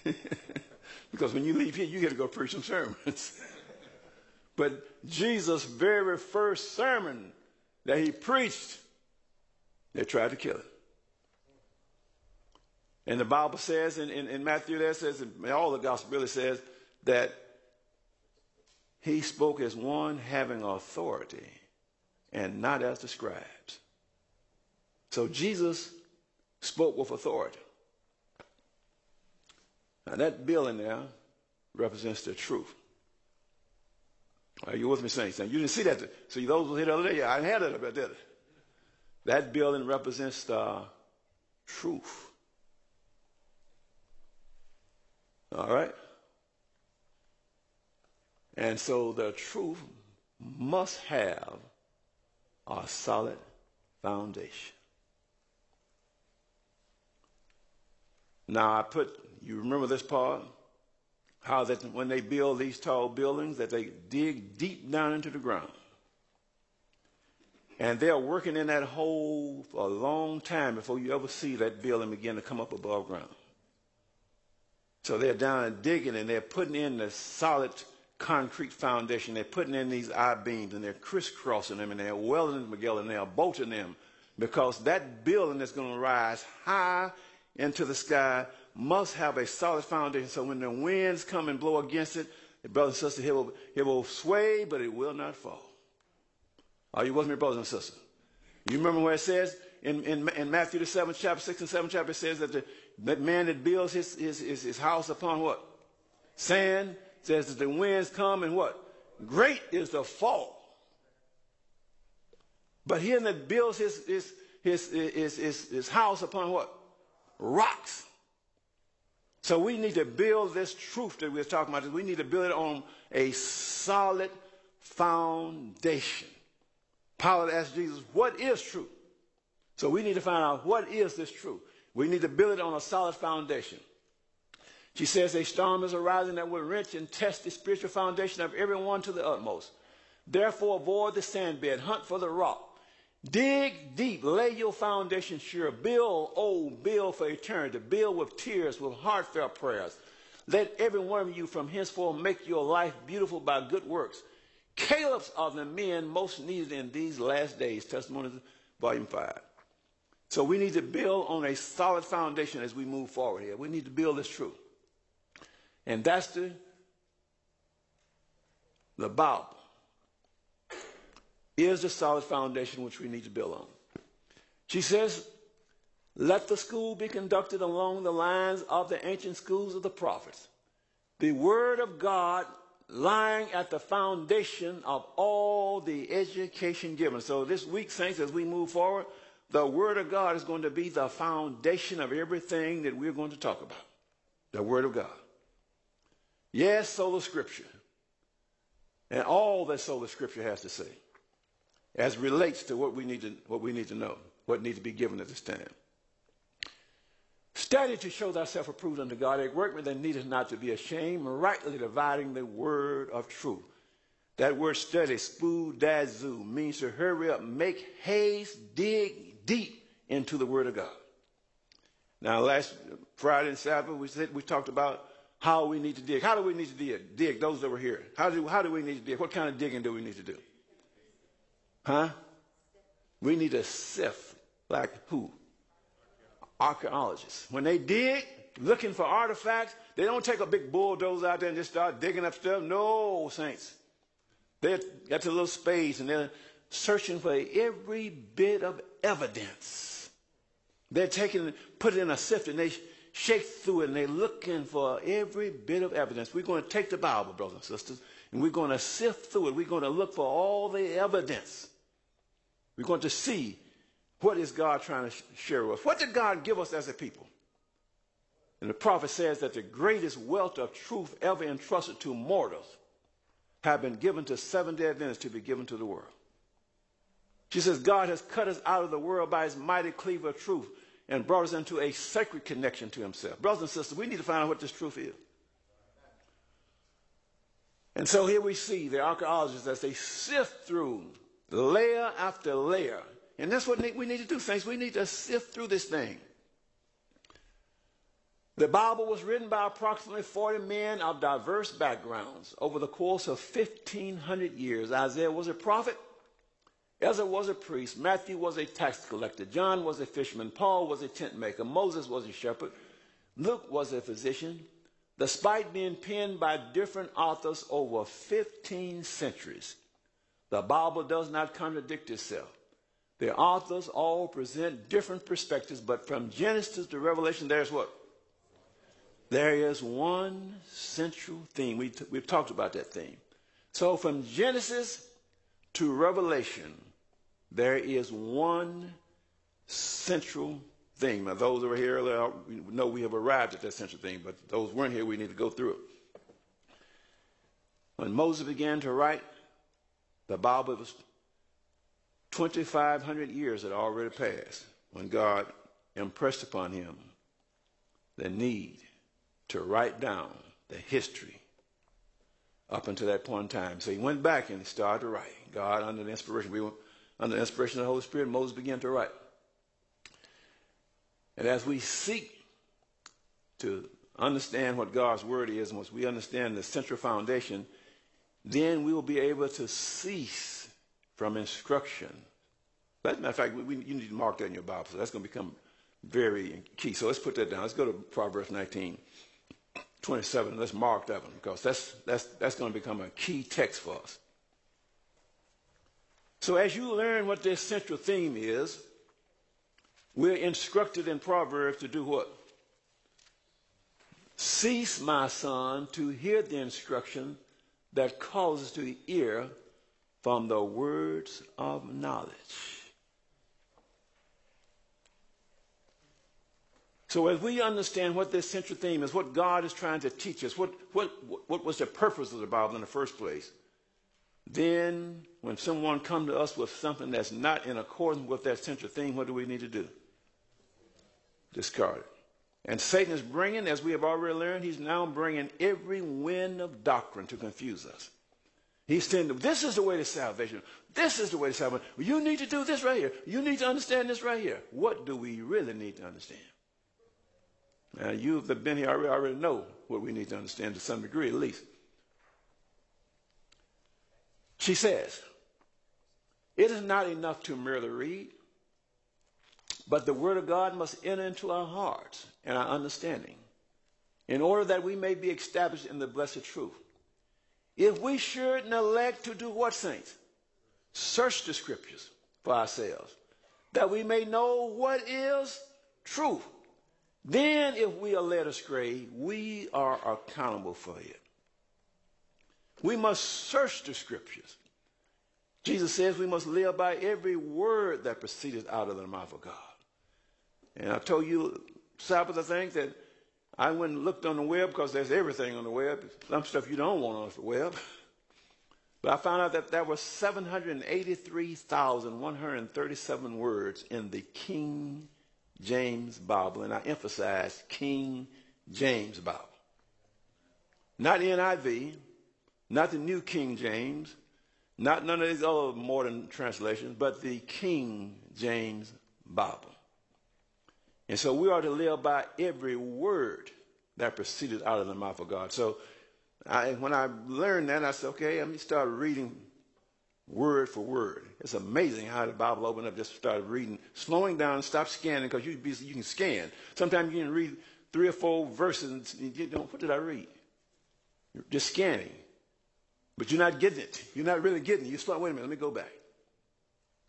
Because when you leave here, you got to go preach some sermons. but Jesus' very first sermon that he preached, they tried to kill him. And the Bible says in, in, in Matthew, there says, in all the gospel really says that he spoke as one having authority and not as the scribes. So Jesus spoke with authority. Now, that building there represents the truth. Are you with me, saints? You didn't see that. So those who here the other day, yeah, I had it about that. That building represents the truth. All right? And so the truth must have a solid foundation. Now, I put you remember this part? How that when they build these tall buildings, that they dig deep down into the ground. And they're working in that hole for a long time before you ever see that building begin to come up above ground. So they're down and digging and they're putting in the solid concrete foundation. They're putting in these I beams and they're crisscrossing them and they're welding them together and they're bolting them because that building that's going to rise high into the sky must have a solid foundation. So when the winds come and blow against it, the brothers and sisters, it will, it will sway, but it will not fall. Are you with me, brothers and sisters? You remember where it says in, in, in Matthew the seventh chapter, six and seventh chapter, it says that the that man that builds his, his, his, his house upon what? Sand says that the winds come and what? Great is the fall. But he that builds his, his, his, his, his, his house upon what? Rocks. So we need to build this truth that we are talking about. We need to build it on a solid foundation. Pilate asked Jesus, what is truth? So we need to find out what is this truth. We need to build it on a solid foundation. She says a storm is arising that will wrench and test the spiritual foundation of everyone to the utmost. Therefore, avoid the sandbed, hunt for the rock. Dig deep, lay your foundation sure. Build, oh, build for eternity. Build with tears, with heartfelt prayers. Let every one of you from henceforth make your life beautiful by good works. Caleb's are the men most needed in these last days. Testimonies, Volume 5. So we need to build on a solid foundation as we move forward here. We need to build this truth. And that's the, the Bible is the solid foundation which we need to build on. She says, let the school be conducted along the lines of the ancient schools of the prophets. The word of God lying at the foundation of all the education given. So this week, saints, as we move forward, the Word of God is going to be the foundation of everything that we're going to talk about. The Word of God. Yes, sola Scriptura. And all that sola Scriptura has to say as relates to what we need to, what we need to know, what needs to be given at this time. Study to show thyself approved unto God, a workman that needeth not to be ashamed, rightly dividing the word of truth. That word study, spoudazo, means to hurry up, make haste, dig deep into the Word of God. Now, last Friday and Sabbath, we said we talked about how we need to dig. How do we need to dig? Dig those that were here. How do how do we need to dig? What kind of digging do we need to do? Huh? We need a sift like who? Archaeologists. When they dig, looking for artifacts, they don't take a big bulldozer out there and just start digging up stuff. No, saints. They got to little spades and they're searching for every bit of evidence. They're taking, put it in a sift and they shake through it and they're looking for every bit of evidence. We're going to take the Bible, brothers and sisters, and we're going to sift through it. We're going to look for all the evidence. We're going to see what is God trying to share with us. What did God give us as a people? And the prophet says that the greatest wealth of truth ever entrusted to mortals have been given to seven day Adventists to be given to the world. She says, God has cut us out of the world by his mighty cleaver of truth and brought us into a sacred connection to himself. Brothers and sisters, we need to find out what this truth is. And so here we see the archaeologists as they sift through layer after layer. And that's what we need to do, saints. We need to sift through this thing. The Bible was written by approximately 40 men of diverse backgrounds over the course of 1,500 years. Isaiah was a prophet. Ezra was a priest, Matthew was a tax collector, John was a fisherman, Paul was a tent maker, Moses was a shepherd, Luke was a physician, despite being penned by different authors over 15 centuries. The Bible does not contradict itself. The authors all present different perspectives, but from Genesis to Revelation, there's what? There is one central theme. We t- we've talked about that theme. So from Genesis to Revelation, there is one central thing. Now, those who are here earlier know we have arrived at that central thing, but those weren't here, we need to go through it. When Moses began to write, the Bible was 2,500 years had already passed when God impressed upon him the need to write down the history up until that point in time. So he went back and he started to write. God, under the inspiration, we went, under the inspiration of the Holy Spirit, Moses began to write. And as we seek to understand what God's word is, and once we understand the central foundation, then we will be able to cease from instruction. As a matter of fact, we, we, you need to mark that in your Bible. So that's going to become very key. So let's put that down. Let's go to Proverbs 19, 27. Let's mark that one because that's, that's, that's going to become a key text for us. So as you learn what this central theme is, we're instructed in Proverbs to do what? Cease, my son, to hear the instruction that causes to the ear from the words of knowledge. So as we understand what this central theme is, what God is trying to teach us, what, what, what was the purpose of the Bible in the first place, then when someone comes to us with something that's not in accordance with that central theme, what do we need to do? Discard it. And Satan is bringing, as we have already learned, he's now bringing every wind of doctrine to confuse us. He's saying, this is the way to salvation. This is the way to salvation. You need to do this right here. You need to understand this right here. What do we really need to understand? Now, you that have been here already, already know what we need to understand to some degree at least. She says, It is not enough to merely read, but the Word of God must enter into our hearts and our understanding in order that we may be established in the blessed truth. If we should neglect to do what, saints? Search the Scriptures for ourselves, that we may know what is truth then, if we are led astray, we are accountable for it. We must search the scriptures. Jesus says we must live by every word that proceeds out of the mouth of God. And I told you Sabbath, I think, that I went and looked on the web because there's everything on the web. Some stuff you don't want on the web. But I found out that there were 783,137 words in the King James Bible, and I emphasize King James Bible. Not NIV, not the New King James, not none of these other modern translations, but the King James Bible. And so we are to live by every word that proceeded out of the mouth of God. So I, when I learned that, I said, okay, let me start reading word for word. It's amazing how the Bible opened up, just started reading, slowing down, stop scanning because you, you can scan. Sometimes you can read three or four verses and you know, what did I read? You're just scanning. But you're not getting it. You're not really getting it. You slow, wait a minute, let me go back.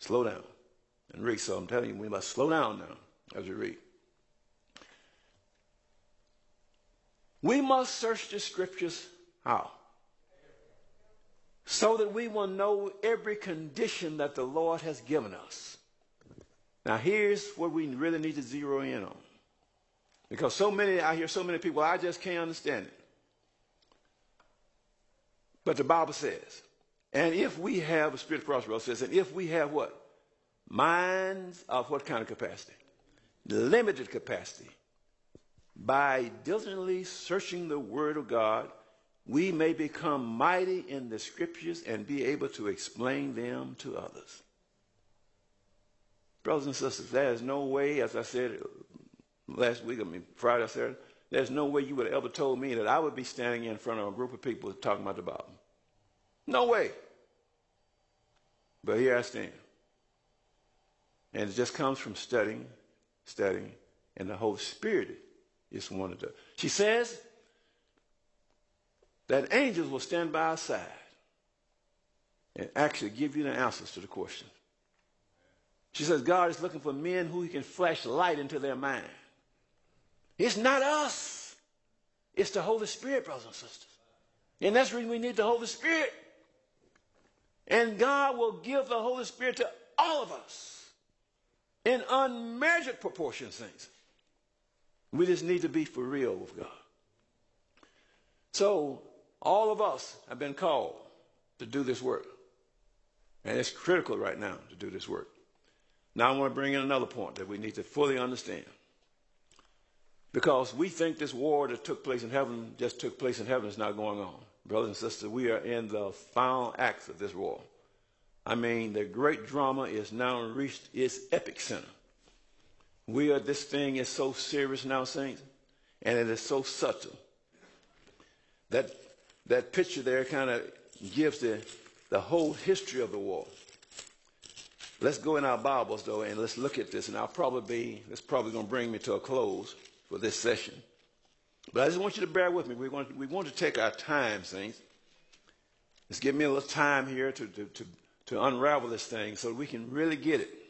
Slow down and read. So I'm telling you, we must slow down now as we read. We must search the scriptures how? so that we will know every condition that the Lord has given us. Now, here's what we really need to zero in on. Because so many, I hear so many people, I just can't understand it. But the Bible says, and if we have, a spirit of prophecy says, and if we have what? Minds of what kind of capacity? Limited capacity. By diligently searching the Word of God, we may become mighty in the scriptures and be able to explain them to others. Brothers and sisters, there is no way, as I said last week, I mean Friday, I said, there's no way you would have ever told me that I would be standing in front of a group of people talking about the Bible. No way. But here I stand. And it just comes from studying, studying, and the Holy Spirit is one of the. She says, that angels will stand by our side and actually give you the answers to the question. She says God is looking for men who he can flash light into their mind. It's not us. It's the Holy Spirit, brothers and sisters. And that's the reason we need the Holy Spirit. And God will give the Holy Spirit to all of us in unmeasured proportions, things. We just need to be for real with God. So all of us have been called to do this work. And it's critical right now to do this work. Now I want to bring in another point that we need to fully understand. Because we think this war that took place in heaven just took place in heaven is not going on. Brothers and sisters, we are in the final acts of this war. I mean, the great drama is now reached its epic center. We are, this thing is so serious now, saints. and it is so subtle. That, that picture there kind of gives the, the whole history of the war. Let's go in our Bibles, though, and let's look at this. And I'll probably be, this probably going to bring me to a close for this session. But I just want you to bear with me. Going to, we want to take our time, saints. Just give me a little time here to, to, to, to unravel this thing so we can really get it.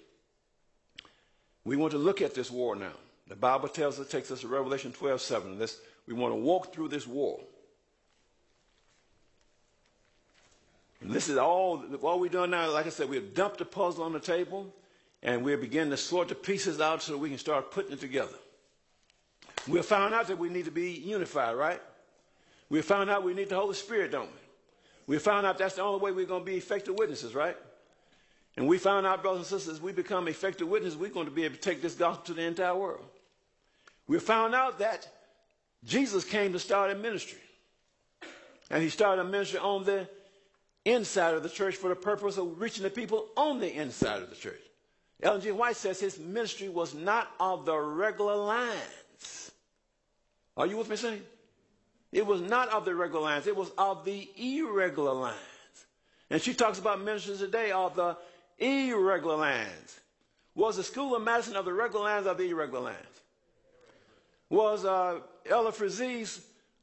We want to look at this war now. The Bible tells us, takes us to Revelation 12, 7. This, we want to walk through this war. And this is all, what we've done now, like I said, we've dumped the puzzle on the table and we're beginning to sort the pieces out so we can start putting it together. We've found out that we need to be unified, right? We've found out we need the Holy Spirit, don't we? We've found out that's the only way we're going to be effective witnesses, right? And we found out, brothers and sisters, we become effective witnesses, we're going to be able to take this gospel to the entire world. We found out that Jesus came to start a ministry. And he started a ministry on the inside of the church for the purpose of reaching the people on the inside of the church. Ellen G. White says his ministry was not of the regular lines. Are you with me, saying? It was not of the regular lines, it was of the irregular lines. And she talks about ministries today of the irregular lands. Was the School of Medicine of the regular lands or the irregular lands? Was uh,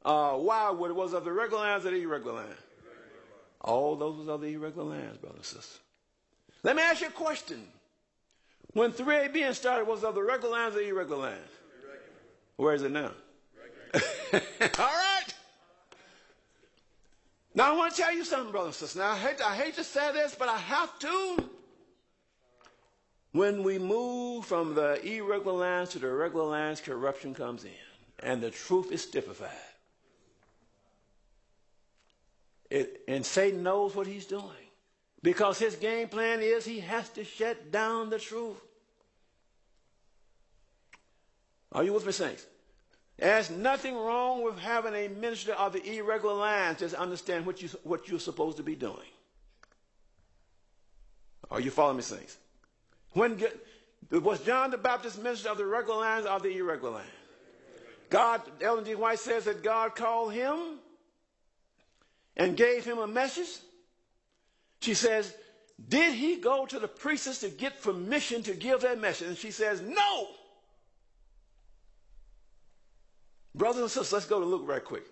uh, Wildwood was of the regular lands or the irregular lines? All those was of the irregular lands, brothers and sisters. Let me ask you a question. When 3ABN started, was of the regular lands or irregular lands? Where is it now? All right. Now I want to tell you something, brothers and sisters. Now I hate, I hate to say this, but I have to. When we move from the irregular lands to the regular lands, corruption comes in, and the truth is stiffified. It, and Satan knows what he's doing because his game plan is he has to shut down the truth. Are you with me, saints? There's nothing wrong with having a minister of the irregular lines. Just understand what, you, what you're supposed to be doing. Are you following me, saints? When was John the Baptist minister of the regular lines or the irregular lines? God, Ellen G. White says that God called him and gave him a message. She says, Did he go to the priestess to get permission to give that message? And she says, No. Brothers and sisters, let's go to Luke right quick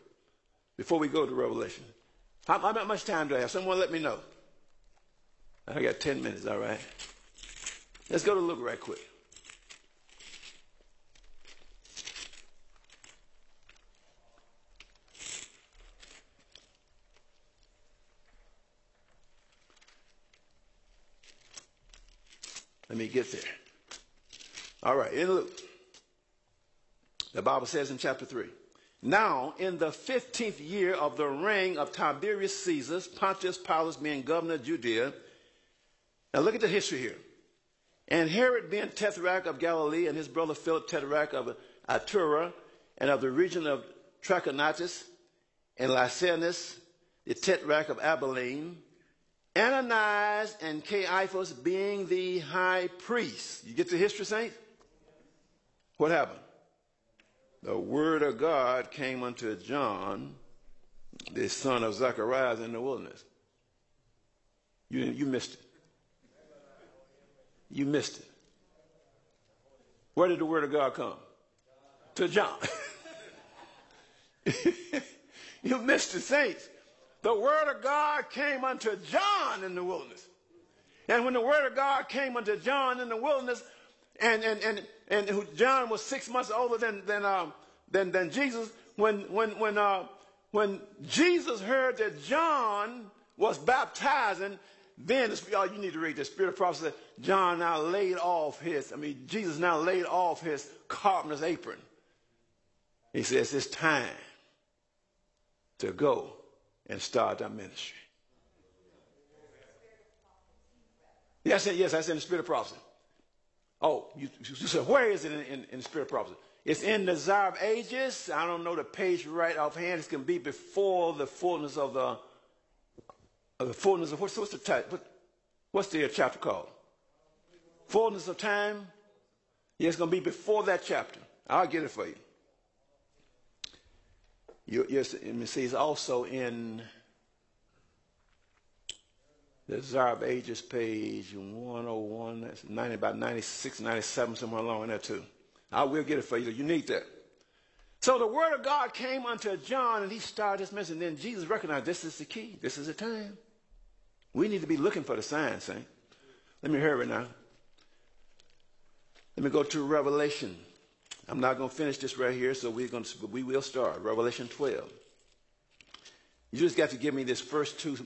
before we go to Revelation. How, how much time do I have? Someone let me know. I got 10 minutes, all right? Let's go to Luke right quick. Let me get there. All right, in Luke, the Bible says in chapter 3 Now, in the 15th year of the reign of Tiberius Caesar, Pontius Pilate being governor of Judea, now look at the history here. And Herod being tetrarch of Galilee, and his brother Philip tetrarch of Iturea, and of the region of Trachonitis, and Lysanias, the tetrarch of Abilene, Ananias and Caiaphas being the high priest. You get the history, saints? What happened? The word of God came unto John, the son of Zacharias, in the wilderness. You, you missed it. You missed it. Where did the word of God come? To John. you missed the saints the word of God came unto John in the wilderness. And when the word of God came unto John in the wilderness, and, and, and, and John was six months older than, than, um, than, than Jesus, when, when, when, uh, when Jesus heard that John was baptizing, then oh, you need to read the spirit of prophecy. John now laid off his, I mean, Jesus now laid off his carpenter's apron. He says, it's time to go and start our ministry. Yes, yes, that's in the spirit of prophecy. Oh, you, you said, where is it in, in, in, the spirit of prophecy? It's in the Desire of Ages. I don't know the page right offhand. It can be before the fullness of the, the fullness of, what's, what's the? What, what's the uh, chapter called? Fullness of time. Yeah, it's going to be before that chapter. I'll get it for you. You, yes, me see, it's also in the Desire of Ages page 101, that's 90, about 96, 97, somewhere along in there too. I will get it for you. You need that. So the word of God came unto John and he started his message. And then Jesus recognized this is the key. This is the time. We need to be looking for the signs, saint. Let me hurry now. Let me go to Revelation. I'm not going to finish this right here, so we're going to, we will start. Revelation 12. You just got to give me this first two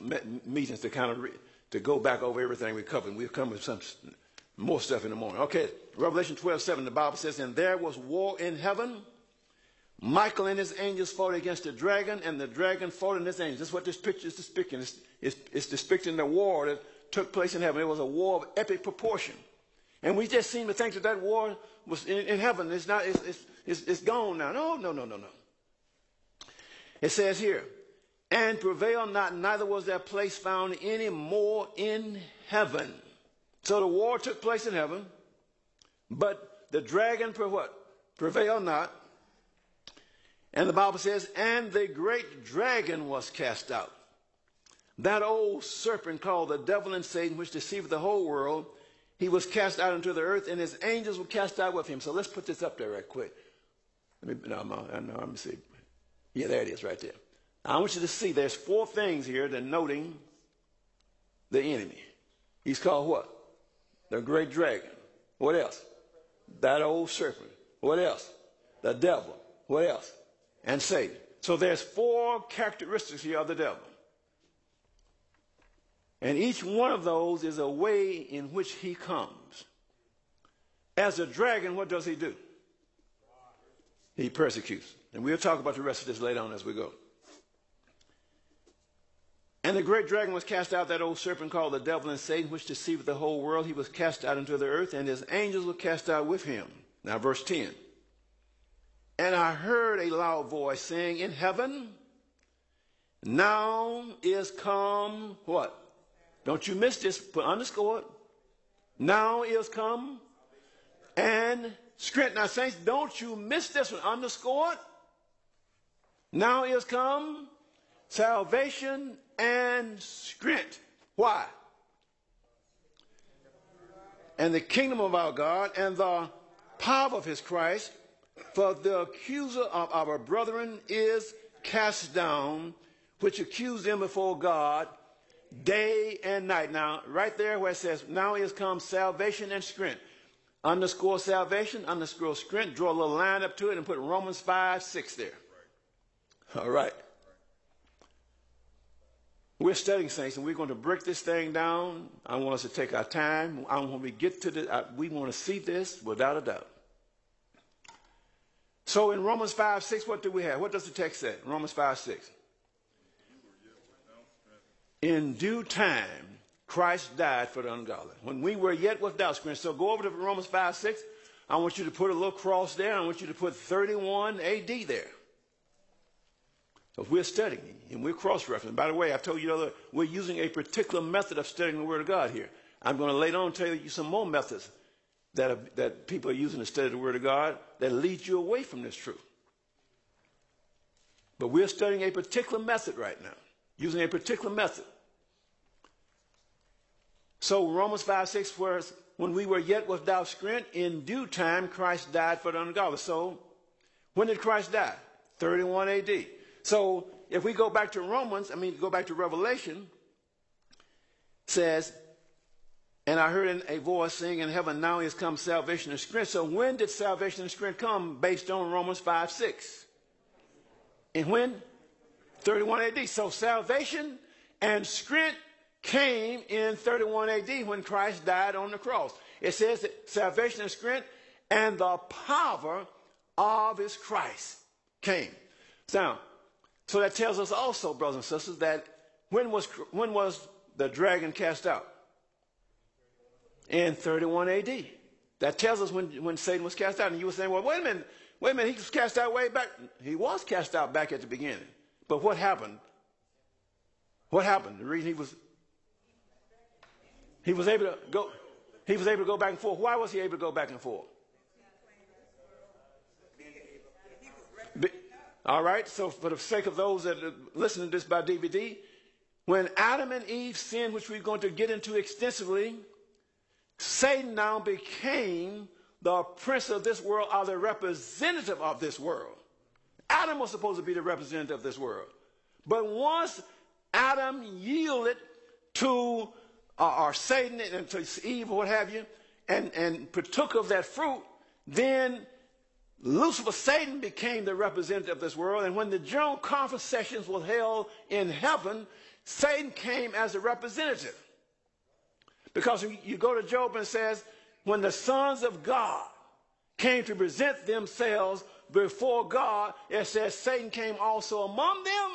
meetings to kind of re- to go back over everything we covered. We'll come with some more stuff in the morning. Okay, Revelation 12, 7, the Bible says, And there was war in heaven. Michael and his angels fought against the dragon, and the dragon fought against his angels. This is what this picture is depicting. It's, it's, it's depicting the war that took place in heaven. It was a war of epic proportion. And we just seem to think that that war was in, in heaven. It's, not, it's, it's, it's, it's gone now. No, no, no, no, no. It says here, and prevailed not, neither was there place found any more in heaven. So the war took place in heaven, but the dragon for what? Prevailed not. And the Bible says, and the great dragon was cast out. That old serpent called the devil and Satan, which deceived the whole world, he was cast out into the earth, and his angels were cast out with him. So let's put this up there right quick. Let me, no, no, no, let me see. Yeah, there it is right there. I want you to see there's four things here denoting the enemy. He's called what? The great dragon. What else? That old serpent. What else? The devil. What else? And Satan. So there's four characteristics here of the devil. And each one of those is a way in which he comes. As a dragon, what does he do? He persecutes. And we'll talk about the rest of this later on as we go. And the great dragon was cast out, that old serpent called the devil and Satan, which deceived the whole world. He was cast out into the earth, and his angels were cast out with him. Now, verse 10. And I heard a loud voice saying, In heaven, now is come what? Don't you miss this. Put underscore it. Now is come and script. Now, saints, don't you miss this one. Underscore it. Now is come salvation and strength. Why? And the kingdom of our God and the power of his Christ. For the accuser of our brethren is cast down, which accused them before God day and night. Now, right there where it says, now is come salvation and strength. Underscore salvation, underscore strength, draw a little line up to it and put Romans 5, 6 there. All right. We're studying saints and we're going to break this thing down. I want us to take our time. I, when we get to the, we want to see this without a doubt. So in Romans 5, 6, what do we have? What does the text say? Romans 5, 6. In due time, Christ died for the ungodly. When we were yet without strength. So go over to Romans 5 6. I want you to put a little cross there. I want you to put 31 AD there. So we're studying and we're cross referencing. By the way, I told you other, we're using a particular method of studying the Word of God here. I'm going to later on tell you some more methods that, that people are using to study the Word of God that leads you away from this truth. But we're studying a particular method right now, using a particular method. So Romans 5 6 was when we were yet without strength, in due time Christ died for the ungodly. So when did Christ die? 31 AD. So if we go back to Romans, I mean go back to Revelation, says, and I heard a voice saying in heaven, now has come salvation and strength. So when did salvation and strength come based on Romans 5 6? And when? 31 AD. So salvation and strength came in 31 AD when Christ died on the cross. It says that salvation and strength and the power of his Christ came. Now, so that tells us also, brothers and sisters, that when was, when was the dragon cast out? In 31 AD. That tells us when, when Satan was cast out. And you were saying, well, wait a minute, wait a minute, he was cast out way back. He was cast out back at the beginning. But what happened? What happened? The reason he was he was able to go. He was able to go back and forth. Why was he able to go back and forth? All right, so for the sake of those that are listening to this by DVD, when Adam and Eve sinned, which we're going to get into extensively, Satan now became the prince of this world or the representative of this world. Adam was supposed to be the representative of this world. But once Adam yielded to uh, or Satan and to Eve or what have you, and, and partook of that fruit, then Lucifer, Satan became the representative of this world. And when the general conference sessions were held in heaven, Satan came as a representative. Because you go to Job and says, when the sons of God came to present themselves before God, it says Satan came also among them.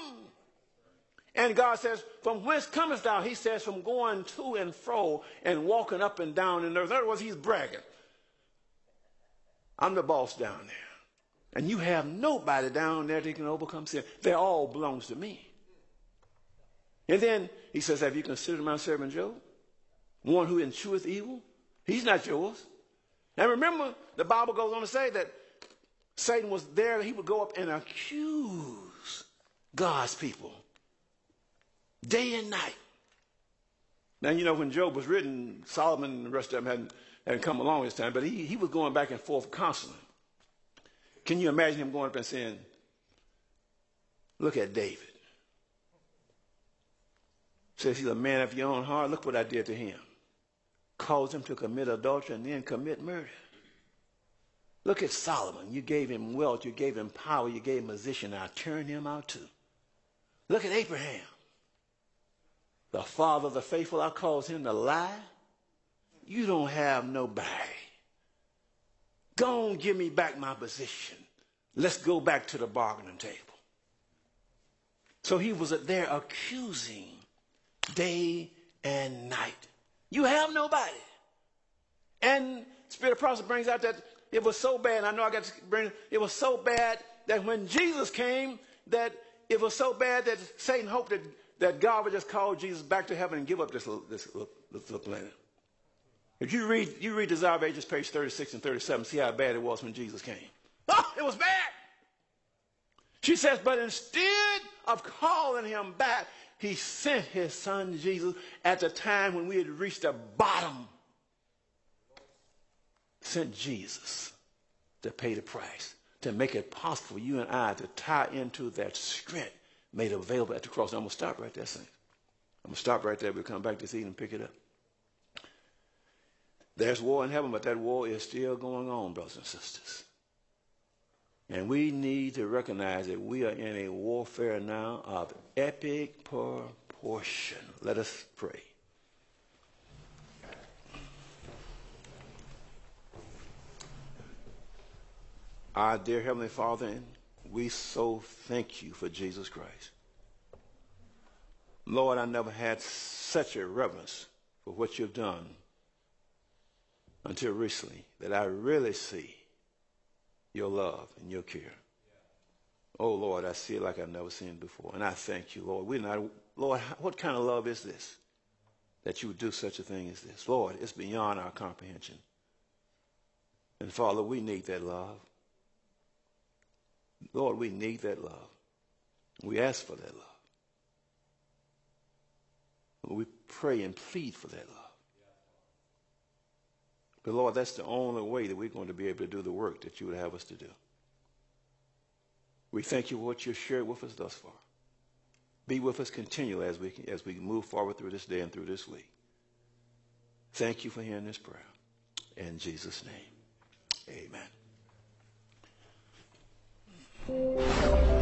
And God says, From whence comest thou? He says, From going to and fro and walking up and down in the earth. In other words, he's bragging. I'm the boss down there. And you have nobody down there that can overcome sin. They all belongs to me. And then he says, Have you considered my servant Job? One who ensueth evil? He's not yours. And remember, the Bible goes on to say that Satan was there, he would go up and accuse God's people day and night. Now, you know, when Job was written, Solomon and the rest of them hadn't, hadn't come along this time, but he, he was going back and forth constantly. Can you imagine him going up and saying, Look at David? Says he's a man of your own heart. Look what I did to him. Caused him to commit adultery and then commit murder. Look at Solomon. You gave him wealth, you gave him power, you gave him position. I turn him out too. Look at Abraham. The father of the faithful, I cause him to lie. You don't have nobody. Go on, give me back my position. Let's go back to the bargaining table. So he was there accusing day and night. You have nobody. And Spirit of Prophecy brings out that it was so bad. I know I got to bring it was so bad that when Jesus came, that it was so bad that Satan hoped that, that God would just call Jesus back to heaven and give up this little, this little, planet. If you read, you read Desire of Ages, page 36 and 37, see how bad it was when Jesus came. Oh, it was bad. She says, but instead of calling him back, he sent his son Jesus at the time when we had reached the bottom. Sent Jesus to pay the price, to make it possible for you and I to tie into that strength made available at the cross. I'm going to stop right there, Saints. I'm going to stop right there. We'll come back this evening and pick it up. There's war in heaven, but that war is still going on, brothers and sisters. And we need to recognize that we are in a warfare now of epic proportion. Let us pray. Our dear Heavenly Father, we so thank you for Jesus Christ. Lord, I never had such a reverence for what you've done until recently that I really see your love and your care. Oh Lord, I see it like I've never seen it before. And I thank you, Lord. We're not, Lord, what kind of love is this? That you would do such a thing as this. Lord, it's beyond our comprehension. And Father, we need that love. Lord, we need that love. We ask for that love. We pray and plead for that love. Lord, that's the only way that we're going to be able to do the work that you would have us to do. We thank you for what you've shared with us thus far. Be with us continually as we, as we move forward through this day and through this week. Thank you for hearing this prayer. In Jesus' name, amen.